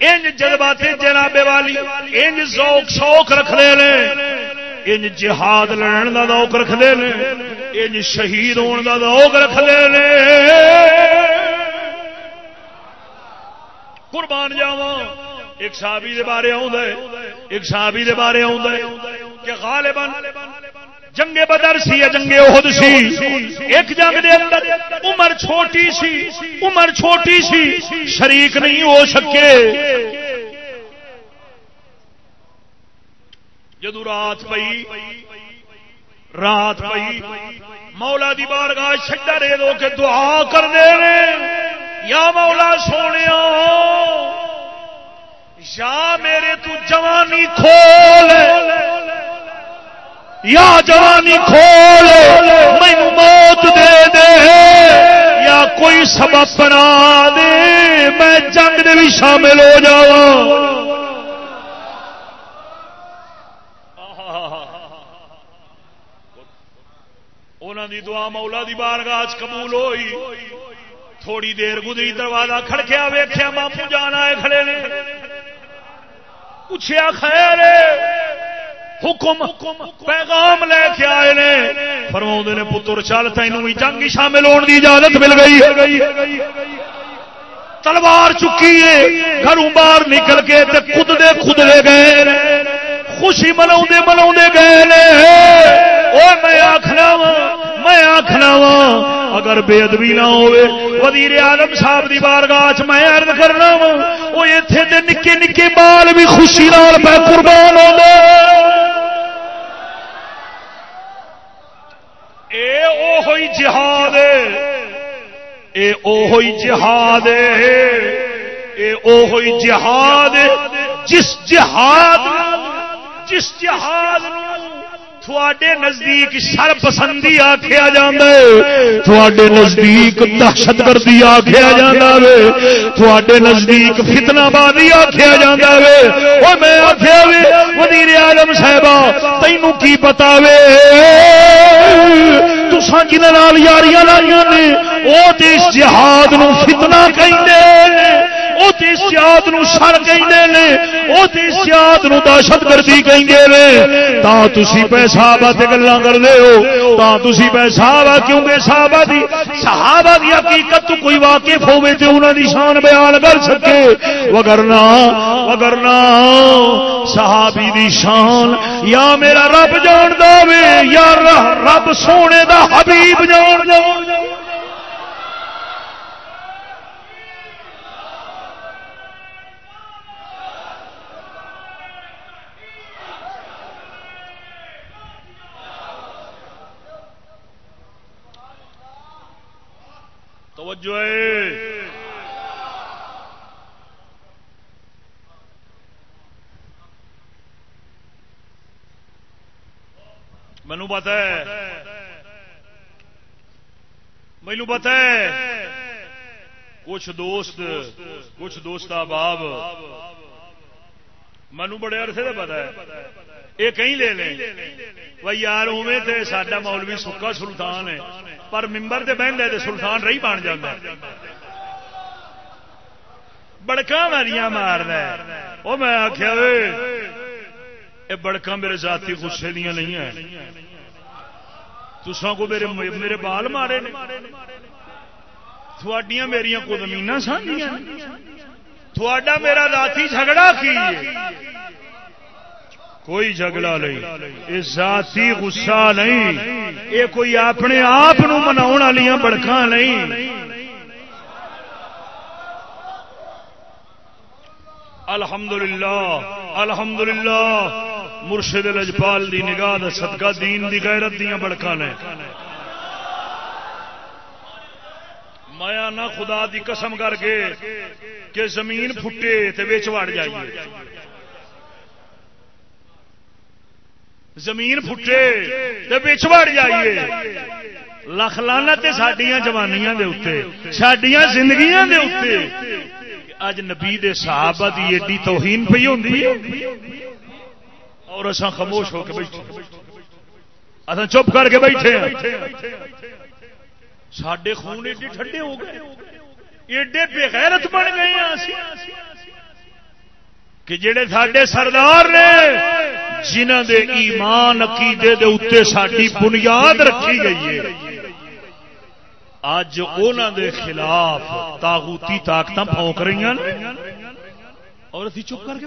انج جذبات جنابے والی انج ذوق شوق رکھتے ہیں انج جہاد لڑن کا دوک رکھتے ہیں انج شہید ہونے کا دوک رکھتے ہیں قربان جاواں ایک صحابی دے بارے آؤں ایک صحابی دے بارے آؤں کہ غالباً جنگ بدر سی یا جنگ احد سی، ایک جنگ دے اندر عمر چھوٹی سی، عمر چھوٹی سی، شریک نہیں ہو سکے۔ جدو رات پئی رات پئی، مولا دی بارگاہ چھڈا رے دو کے دعا کر دے یا مولا سونے یا میرے تو جوانی کھول یا جوانی کھول مینو موت دے دے یا کوئی سبب بنا دے، میں جنگ دے بھی شامل ہو جا دی دعا مولا دی بارگاہ قبول ہوئی، تھوڑی دیر گزری، دروازہ کھڑکیا ویخیا مامو جانا ہے کھڑے نے۔ پوچھا خیر حکم، پیغام لے کے آئے نے۔ فرما نے، پتر، چل تین جنگ شامل ہونے کی اجازت مل گئی۔ تلوار چکی ہے، گھروں باہر نکل کے خود دے خود گئے خوشی منا منا گئے میں آخنا وا، میں آخنا وا اگر بے ادبی نہ ہوئے، وزیر آلم صاحب دی بارگاہ چ میں عرض کرنا وا وہ اتنے دے نکے نکے بال بھی خوشی نال پہ قربان ہو اے او ہوئی جہاد اے او ہوئی جہاد اے او ہوئی جہاد جس جہاد جس جہاد تھوڑے نزدیک شر پسندی آخیا جاڈے نزدیک دہشت گردی آخیا جا نزدیک فتنا بازی آخیا جا میں آخیا وے وزیر اعظم صاحب تینوں کی پتا وے؟ تسان جنہیں یاریاں لائیا نے وہ دیش جہاد نو فتنا کہیں سیاد نو سر سیاد نو دہشت گردی کہیں تا تھی پیسہ بات گلا کرتے ہو، تا تھی پیسہ وا کیونکہ صحابہ دی صحابہ دی حقیقت تو کوئی واقف ہوے تے انہاں دی شان بیان کر سکے۔ وگرنا وگرنا صحابی دی شان، یا میرا رب جان دے یا رب سونے دا حبیب جان دے توجہ مینو پتا ہے۔ مینو پتا ہے۔ کچھ دوست کچھ دوست احباب، مینو بڑے عرصے سے پتا ہے۔ یہ کہیں لے لیں۔ بھائی یار اوے تو سڈا مولوی سکا سلطان ہے۔ پر ممبر سے بہن دے سلطان رہی بن جا بڑکا ماریاں مار وہ میں آخیا یہ بڑکا میرے ذاتی غصے دیا نہیں ہے تسان کو میرے میرے بال مارے تھوڑیاں میرا کو زمین سانگیاں تھوڑا میرا ذاتی جھگڑا کی کوئی جھگڑا نہیں یہ ذاتی غصہ نہیں۔ یہ کوئی اپنے آپ منا بڑکا نہیں۔ الحمدللہ الحمدللہ مرشد لجپال دی نگاہ صدقہ دین دی غیرت دیا بڑکا نے۔ مایا نہ خدا دی قسم کر کے کہ زمین پھٹے تے وچ وڑ جائیے۔ زمین پھٹے بچ جائیے۔ لکھ لانا سڈیا جوانیاں سڈیا زندگیاں اج نبی دے صحابہ دی ایڈی توہین پی ہوں اور اصا خاموش ہو کے بیٹھے اصا چپ کر کے بیٹھے سڈے خون ایڈے ٹھنڈے ہو گئے ایڈے بےغیرت بن گئے کہ جڑے سڈے سردار نے جنہ دے ایمان عقیدے دے اتنے ساری بنیاد رکھی گئی ہے۔ اج دے خلاف تاغوتی طاقت پونک رہی ہیں اور ابھی چپ کر کے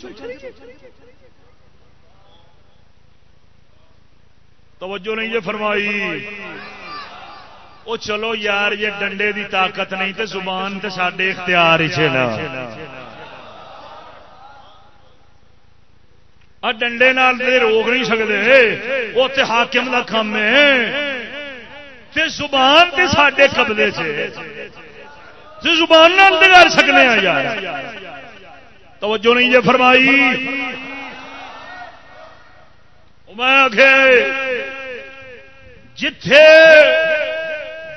توجہ نہیں جی فرمائی۔ وہ چلو یار، یہ ڈنڈے دی طاقت نہیں تو زبان تو سڈے اختیار ہی نا ڈنڈے روک نہیں سکتے وہ حاکم کا کام ہے۔ زبان تے سڈے قبضے سے زبان نال کر سکتے ہیں یار۔ توجہ نہیں جی فرمائی۔ میں آخ جتھے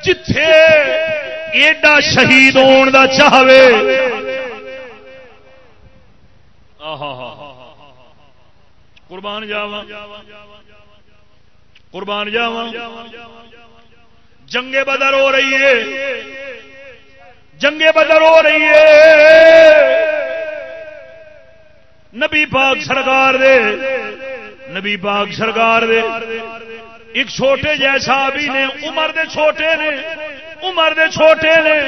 جتھے ایڈا شہید ہون کا چاہے ہاں ہاں قربان جاوا قربان جاوا جنگے بدر ہو رہی ہے۔ جنگے بدر ہو رہی ہے۔ نبی پاک سرکار دے، نبی پاک سرکار دے۔ ایک چھوٹے جیسا بھی نے، عمر دے چھوٹے نے، عمر دے چھوٹے نے،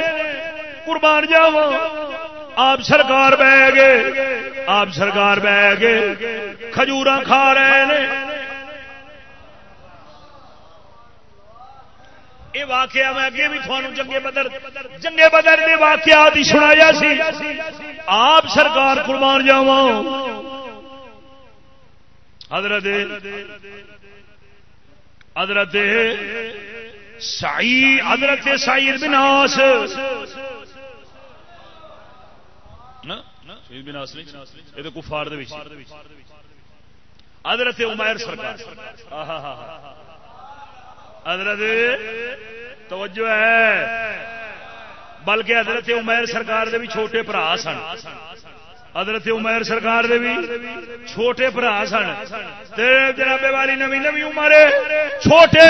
قربان جاوا آپ سرکار بہ گئے، آپ سرکار بہ گئے کھجور کھا رہے ہیں یہ واقعہ میں اگے بھی تھوڑا جنگے بدر جنگے بدر نے واقعات ہی سنایا سی۔ آپ سرکار قربان جاوا حضرت حضرت سائی حضرت سائی بناس سعید بن آس حضرت عمر سرکار۔ حضرت، توجہ ہے۔ بلکہ حضرت عمر سرکار دے بھی چھوٹے برا سن۔ حضرت عمیر سرکار دے بھی چھوٹے برا سن۔ جناب والی نمی نمی عمر چھوٹے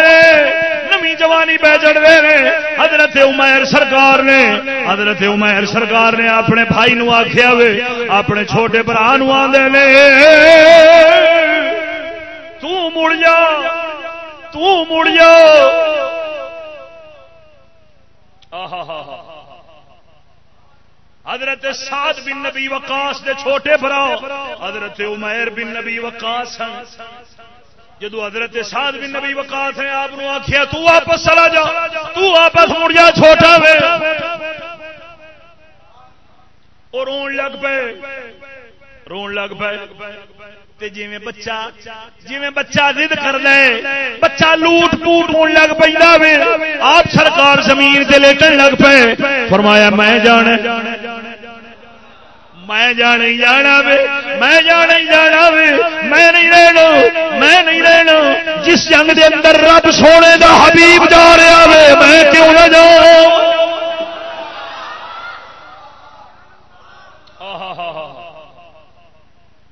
نمی جوانی پہ چڑھے نے۔ حضرت عمیر سرکار نے، حضرت عمیر سرکار نے اپنے بھائی نو آخیا وے، اپنے چھوٹے برا نو آدھے نے۔ مڑ جا تڑ جا۔ آ حضرت سعد بن نبی وقاص دے چھوٹے برا حضرت عمیر بن نبی وقاص ہیں۔ جدو حضرت سعد بن نبی وقاص ہیں، آپ آخیا تو واپس چلا جا، تو واپس مڑ جا، چھوٹا وے۔ اور رون لگ پے۔ رون لگ پے جی بچہ جی بچہ ضد کر لے بچہ لوٹ پوٹ ہون لگ آپ سرکار زمین لیٹن لگ پے فرمایا میں جانے میں جانا وے میں جانے جانا وے میں نہیں رہنا میں نہیں رہنا جس جنگ دے اندر رب سونے دا حبیب جا رہا وے میں کیوں نہ جاؤں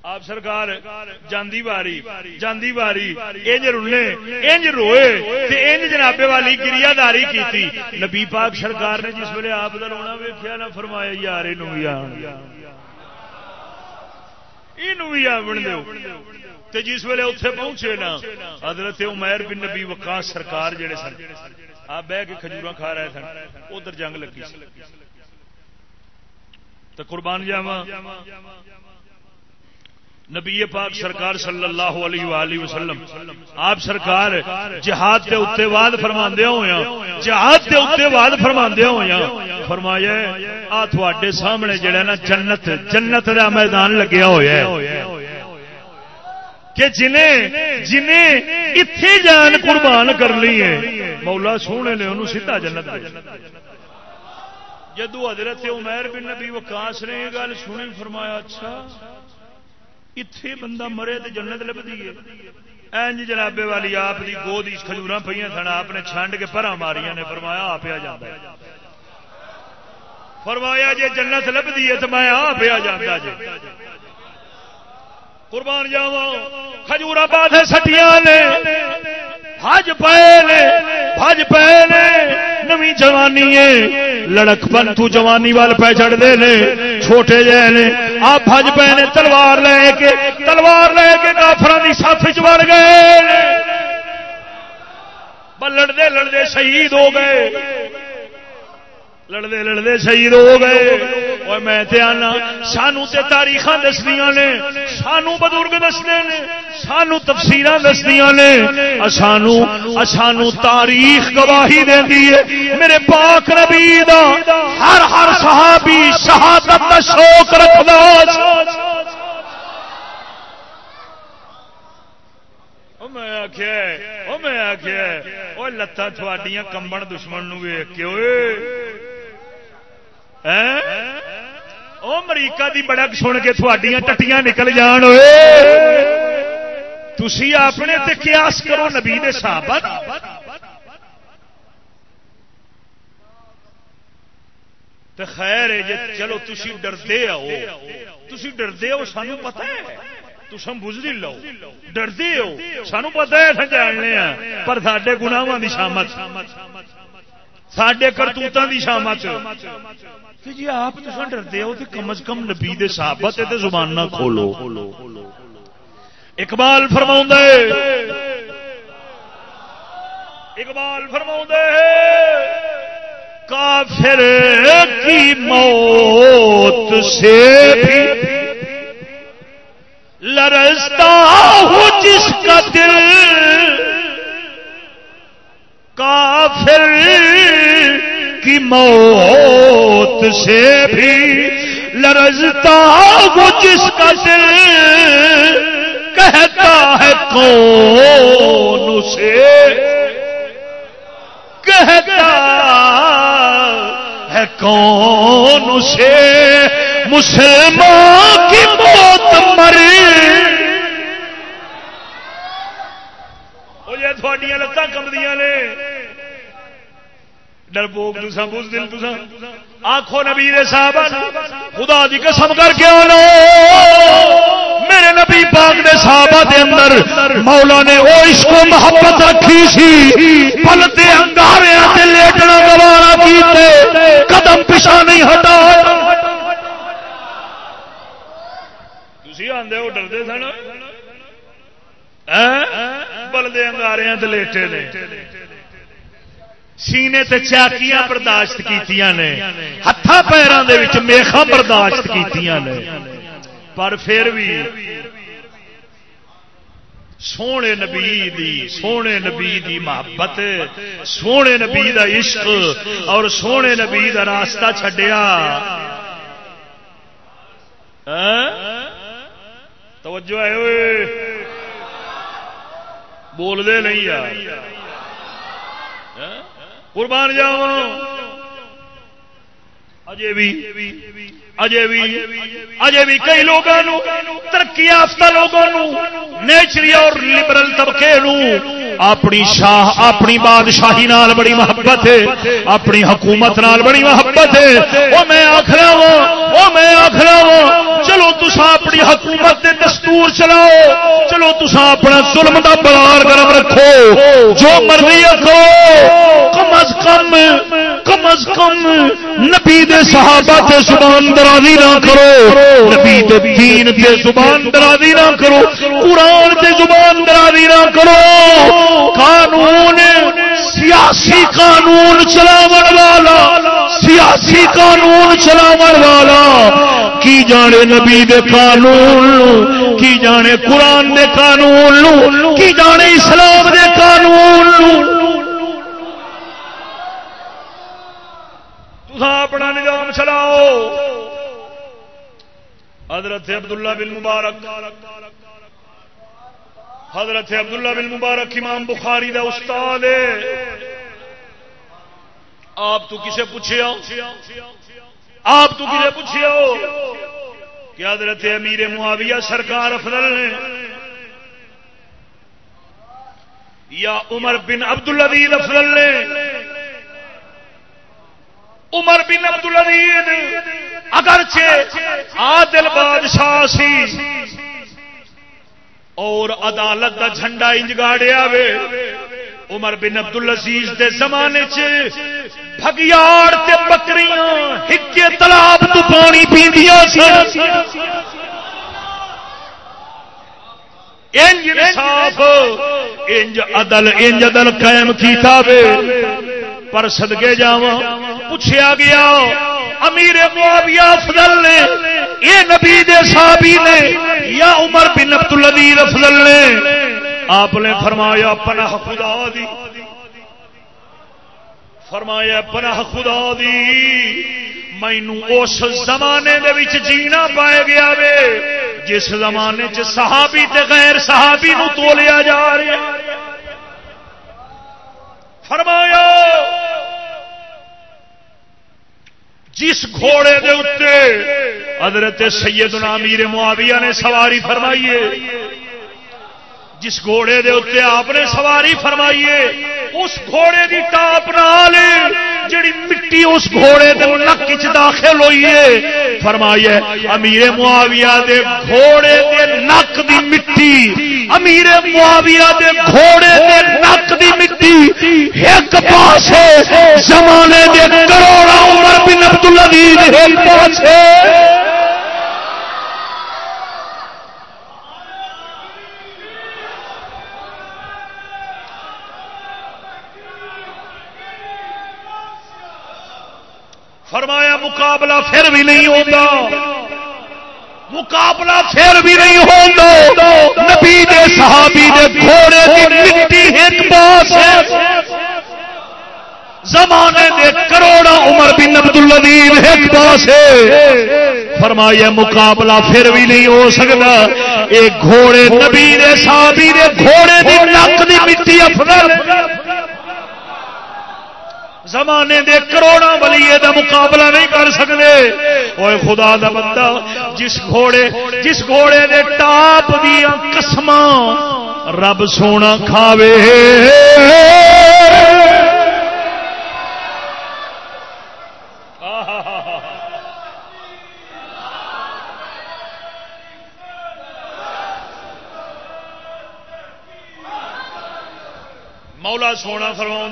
آپ سرکار جاندی باری جاندی باری انج رونے انج روئے تے انج جنابے والی گریا داری کیتی نبی پاک سرکار نے جس ویلے آپ دا رونا ویکھیا نہ فرمایا یار اینو بھی آن جس ویلے اتنے پہنچے نا حضرت عمیر بن نبی وقاص سرکار جڑے سن آپ بہ کے کھجورا کھا رہے سن ادھر جنگ لگی تو قربان جاوا نبی پاک سرکار صلی اللہ علیہ وآلہ وسلم، آپ سرکار جہاد کے اتنے واد فرما ہوا ہاں، جہاد کے اتنے واد فرما ہوا ہاں۔ فرمایا، آ تھوڑے سامنے جڑا نا جنت جنت کا میدان لگیا ہوا کہ جنہیں جنہیں اتے جان قربان کر لی ہے مولا سونے نے انہوں سیدھا جنت جدو حضرت عمیر بن نبی وکاس نے یہ گل سنی، فرمایا اچھا اتے بندہ مرے تو جنت لبھی ہے اینج جنابے والی آپ کی گود کھجور پہ سن آپ نے چھنڈ کے پرا ماریا نے فرمایا آ پیا جا فرمایا جی جنت لبھی ہے تو میں آ پیا جانا جی قربان جاوا کھجور پاس سٹیاں نے حج پے نے حج پے نے نمی جوانی ہے لڑک پن تو جوانی وال پہ چڑھتے نے چھوٹے جے نے آپ بج پے نے تلوار لے کے تلوار لے کے کافران کی سف چڑ گئے۔ لڑتے لڑتے شہید ہو گئے۔ لڑتے لڑتے شہید ہو گئے۔ اور میں آنا سانو تے تاریخ دسدیا نے سانو بزرگ دستے نے سانو تفسیر دسدیا نے، سانو سانو تاریخ گواہی دینی ہے۔ میرے پاک نبی دا ہر ہر صحابی شہادت کا شوق رکھدا میں آخیا میں آخیا وہ لتان تھوڑیاں کمبن دشمن نو ویک کے امریکہ دی بڑک سن کے تھوڑیاں ٹٹیاں نکل جان ہوئے تھی اپنے تے قیاس کرو نبی دے صحابہ تے خیر ہے جی چلو تھی ڈردے آؤ۔ تھی ڈردے ہو سانو پتہ ہے۔ تم بجلی لو۔ ڈردے ہو سانو پتا ہے جاننے پر سڈے گناواں دی شامت۔ سڈے کرتوتوں دی شامت۔ جی آپ تو ڈرتے ہو تو کم از کم نبی دے صحابت تے زبان نہ کھولو۔ اقبال فرما اقبال فرما کافر کی موت سے بھی لرزتا ہوں جس کا دل۔ کافر کی موت سے بھی لرزتا وہ جس کا دل۔ کہتا ہے کون اسے؟ کہتا ہے کون اسے؟ مسلمان کی موت مری وہ تھوڑی لتان کمدیاں نے۔ ڈرپوک تسا بز دل تسا آخو نبی صاحب خدا دی قسم کر کے آنا۔ میرے نبی پاک دے صحابہ دے اندر مولا نے او عشق و محبت رکھی سی۔ پلتے انگارے تے لیٹنا گوارا کیتے۔ قدم پیچھا نہیں ہٹا۔ تھی آدھے وہ ڈرتے سن؟ بلدے انگارے لیٹے نے۔ سینے تے چاکیاں برداشت کیتیاں نے۔ پیروں کے میخا برداشت کیتیاں نے۔ پر پھر بھی سونے نبی دی سونے نبی دی محبت سونے نبی دا عشق اور سونے نبی دا راستہ چھڈیا۔ توجہ ہے بول دے نہیں یار۔ قربان جاؤ۔ اجے بھی۔ اجے بھی اجے بھی کئی لوگوں ترقی یافتہ لوگوں نیچری اور لبرل طبقے اپنی شاہ، اپنی بادشاہی نال بڑی محبت ہے، اپنی حکومت نال بڑی محبت ہے۔ وہ میں آخرا وا وہ میں آخرا وا، چلو تسا اپنی حکومت دے دستور چلاؤ، چلو تسا اپنا ظلم دا بلار گرم رکھو۔ جو مرضی رکھو کم از کم کم از کم نبی دے صحابہ تے زبان درازی نہ کرو۔ نبی دے دین تے زبان درازی نہ کرو۔ قرآن تے زبان درازی نہ کرو۔ قانون، سیاسی قانون چلاو والا، سیاسی قانون چلاو والا۔ کی جانے نبی دے قانون، کی جانے قرآن دے قانون، کی جانے اسلام دے قانون اپنا نظام چلاؤ حضرت عبداللہ بن مبارک۔ حضرت عبداللہ بن مبارک امام بخاری دا استاد آپ تو کسے پوچھے آپ تو کسے پوچھے کہ حضرت امیر معاویہ سرکار افضل نے یا عمر بن عبد العزیز افضل نے عمر بن عبد العزیز اگرچہ عادل بادشاہ سی اور عدالت دا جھنڈا انج گاڑیا وے عمر بن عبد العزیز دے زمانے چ بھگیاڑ تے بکریاں ہکے تالاب تو پانی پیندیاں سن انج انصاف، انج عدل انج عدل قائم کیتا وے۔ پر صدقے جاواں پوچھیا گیا امیر معاویہ افضل نے، یہ نبی دے صحابی نے یا عمر بن عبد العزیز افضل نے۔ آپ نے فرمایا، پناہ خدا دی۔ فرمایا، پناہ خدا دی۔ مینو اس زمانے دے وچ جینا پائے گیا وے، جس زمانے چ صحابی تے غیر صحابی نو تولیا جا رہا فرمایا جس گھوڑے دے اتنے حضرت سیدنا امیر معاویہ نے سواری فرمائیے جس گھوڑے دے اتنے آپ نے سواری فرمائیے اس گھوڑے دی ٹاپ نال جڑی مٹی اس گھوڑے دے نک چ داخل ہوئی ہے فرمائیے امیر معاویہ دے گھوڑے دے نک دی مٹی امیر معاویہ دے گھوڑے دے نک دی مٹی ایک پاس زمانے دے کروڑا عمر بن عبدالعزیز ایک پاس فرمایا مقابلہ پھر بھی نہیں ہوتا مقابلہ پھر بھی نہیں ہوتا نبی دے صحابی دے گھوڑے کی مٹی ایک پاس زمانے دے کروڑا عمر بن عبد العزیز ایک پاس فرمایا مقابلہ پھر بھی نہیں ہو سکتا. ایک گھوڑے نبی دے صحابی دے گھوڑے دی نک دی مٹی افضل. زمانے دے کروڑا ولیے دا مقابلہ نہیں کر سکتے اوے خدا دا بندہ، جس گھوڑے جس گھوڑے دے ٹاپ دیا قسم رب سونا کھاوے۔ مولا سونا فرما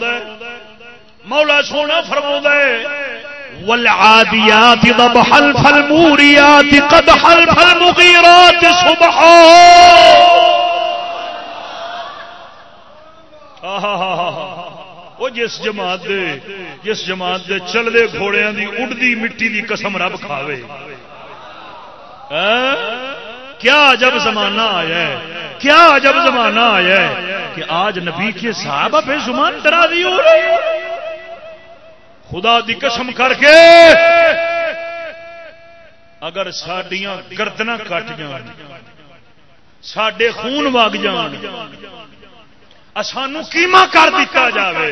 مولا سونا فرما والعاديات ضبحا فالموريات قدحا فالمغيرات صبحا وہ جس جماعت دے جس جماعت دے چلدے گھوڑیاں دی اڑدی مٹی دی قسم رب کھاوے کیا جب زمانہ آیا ہے کیا جب زمانہ آیا ہے کہ آج نبی کے صحابہ پہ زمان ڈرا دی ہو رہی ہے خدا دی قسم کر کے اگر سڈیا گردنا کٹ جان سڈے خون وگ جان سانو کیما کر دیتا جاوے؟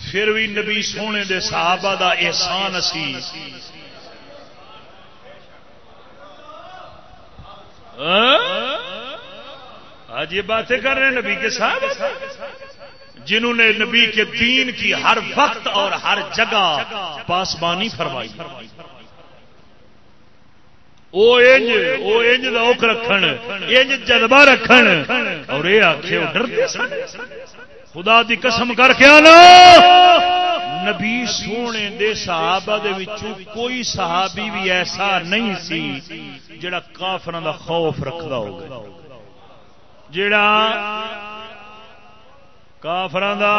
پھر بھی نبی سونے دے صحابہ دا احسان اسی۔ آج یہ باتیں کر رہے ہیں نبی کے ساتھ جنہوں نے نبی کے دین کی ہر وقت اور ہر جگہ پاسبانی فرمائی۔ اوک رکھن، انج جذبہ رکھن۔ اور یہ آخے ڈرتے خدا دی قسم کر کے آنا نبی سونے دے صحابہ دے وچوں کوئی صحابی بھی ایسا نہیں سی جڑا کافران دا خوف رکھدا ہوگا۔ جڑا کافران دا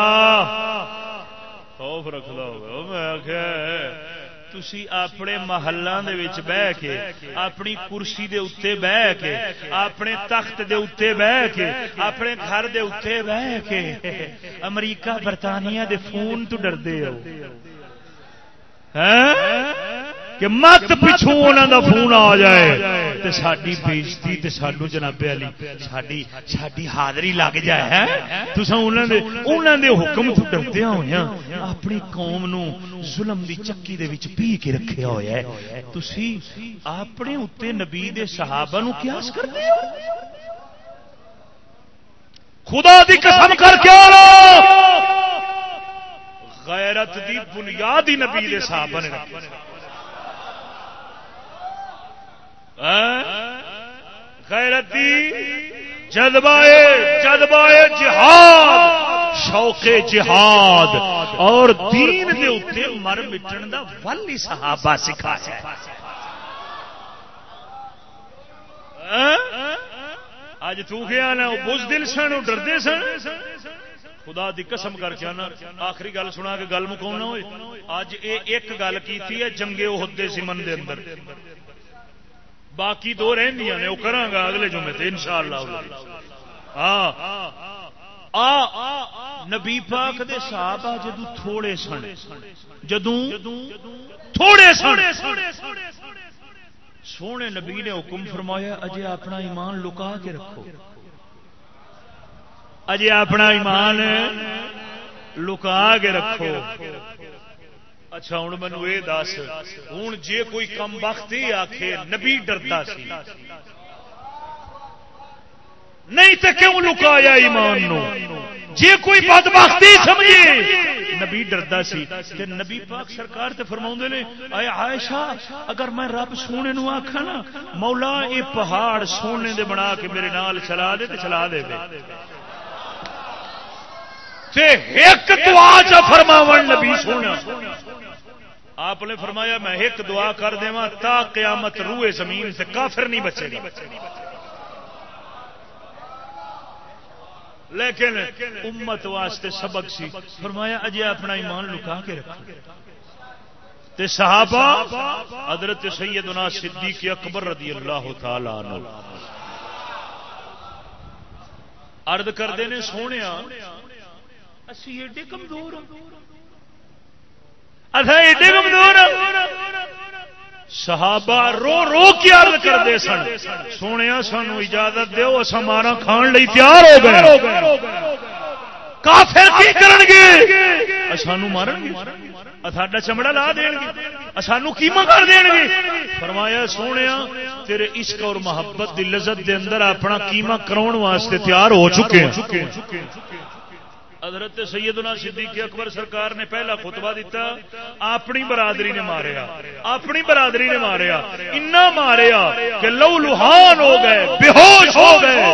خوف رکھدا ہوگا میں آخیا تھی اپنے محلوں کے بہ کے، اپنی کرسی دے اتنے بہ کے، اپنے تخت دے اتنے بہ کے، اپنے گھر دے اتنے بہ کے۔ امریکہ برطانیہ دے فون تو ڈردے ہو۔ ہاں؟ کہ مت پچھوں انہوں دا فون آ جائے تے ساری بےزتی تے سانو جناب علی ساری ساری حاضری لگ جائے ہاں؟ تسا انہوں دے انہوں دے حکم تو ڈردیا ہویا اپنی قوم نو ظلم دی چکی دے وچ پی کے رکھیا ہویا ہے۔ تسی اپنے اتنے نبی دے صحابہ نو قیاس کرتے ہو؟ خدا دی قسم کر کے غیرت دی بنیادی نبی دے صحابہ نے رکھی۔ غیرتی، جذبائے جذبائے جہاد، شوق جہاد، اور دین دے اتنے مر مٹن دا ولی صحابہ سکھایا اج تو گیا نا، بز دل سن ڈردے سن۔ خدا دی قسم کر کے آنا آخری گل سنا کے گل مکاؤنا ہوئے۔ اج یہ ایک گل کی جنگے عہدے سمن دے اندر۔ باقی دو رہی نے، وہ کرا گا اگلے جمعے سے ان شاء اللہ ہاں۔ نبی پاک دے صاحب جدو تھوڑے سن جدو تھوڑے سن۔ سونے نبی نے حکم فرمایا، اجے اپنا ایمان لکا کے رکھو۔ اجے اپنا ایمان لکا کے رکھو۔ اچھا ہوں مینو یہ دس، ہوں جی کوئی کم وقت ہی آخے نبی ڈرتا سی۔ نہیں تو کیوں لکایا ایمان نو؟ جی کوئی بد بختی سمجھے، نبی ڈردا سی۔ تے نبی پاک سرکار تے فرما نے، اے عائشہ، اگر میں رب سونے نو آخا نا، مولا اے پہاڑ سونے دے بنا کے میرے نال چلا دے تے چلا دے تے ایک دعا چ فرماو نبی سونا۔ آپ نے فرمایا، میں ایک دعا کر دیا تا قیامت روئے زمین سے کافر نہیں بچے گا لیکن امت واسطے سبق سی۔ فرمایا، اجے اپنا ایمان لکا کے رکھو۔ تے صحابہ، حضرت سیدنا صدیق اکبر رضی اللہ تعالی عنہ۔ ارد کرتے ہیں سونے اسی ایڈے کمزور ہوں ایڈے کمزور صحابہ رو رو کے عرض کرتے سن۔ سونے سانو اجازت دیو اصا مارا کھان لی تیار ہو گئے کافر کی کرن گے؟ سانو مارن گے؟ ساڈا چمڑا لا دین گے۔ سانو کیما کر دین گے؟ فرمایا سونے تیرے عشق اور محبت دی لذت دے اندر اپنا کیما کراؤ واسطے تیار ہو چکے ہیں۔ حضرت سیدنا صدیق اکبر سرکار نے پہلا خطبہ دیتا، اپنی برادری نے ماریا، اپنی برادری نے ماریا اتنا ماریا کہ لو لوہان ہو گئے بے ہوش ہو گئے۔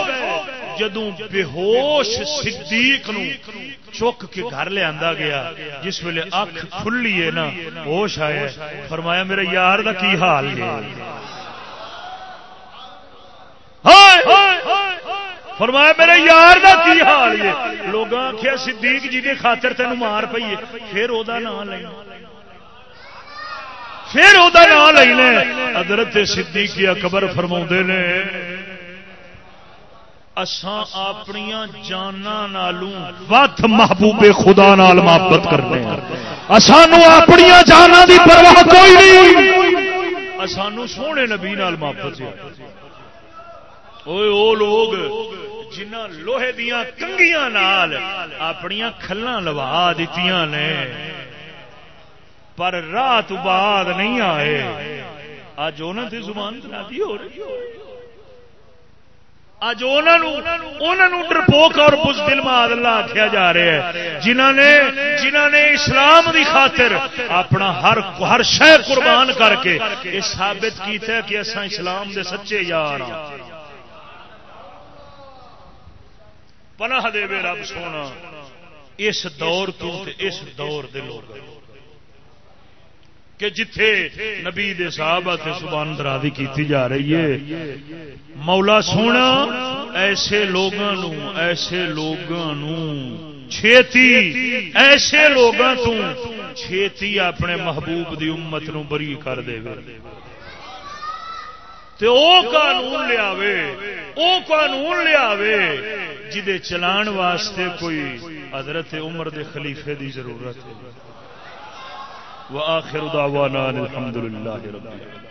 جدوں بے ہوش صدیق نو چک کے گھر لے آندا گیا، جس ویلے اکھ کھلی ہے نا، ہوش آیا فرمایا، میرے یار دا کی حال ہے؟ فرمایا، میرے یار دا کی حال ہے لوگ آخیا صدیق جی کے خاطر تین مار پیے پھر وہ نام لینا پھر وہ نام لینا حضرت صدیق اکبر فرما نے، اساں اپنی جانا نالوں وت محبوب خدا نال محبت کرنے سانو اپنی جانا دی پرواہ کوئی نہیں۔ سانو سونے نبی نال محبت اوے او لوگ جنہ لوہے دیا کنگیاں نال اپنی کھلا لوا دیتی نے پر رات بعد نہیں آئے اج انہوں کی زبان ہو رہی اج ڈرپوک اور بزدل ماد اللہ آخیا جا رہا ہے جنہ نے جنہ نے اسلام دی خاطر اپنا ہر ہر شہ قربان کر کے یہ ثابت کیتا ہے کہ اصا اسلام دے سچے یار ہاں پناہ دے رب سونا۔ اس دور تو اس دور دے لوگ۔ کہ جتھے نبی دے صحابہ تے سبحان درادی کیتی جا رہی ہے۔ مولا سونا، ایسے لوگاں نو ایسے لوگاں نو چھیتی، ایسے لوگاں تو چھیتی اپنے محبوب دی امت نو بری کر دے گا تے او قانون لیا او قانون لیا جدے چلان واسطے کوئی حضرت عمر دے خلیفے دی ضرورت ہے۔ وآخر دعوانا الحمدللہ رب العالمين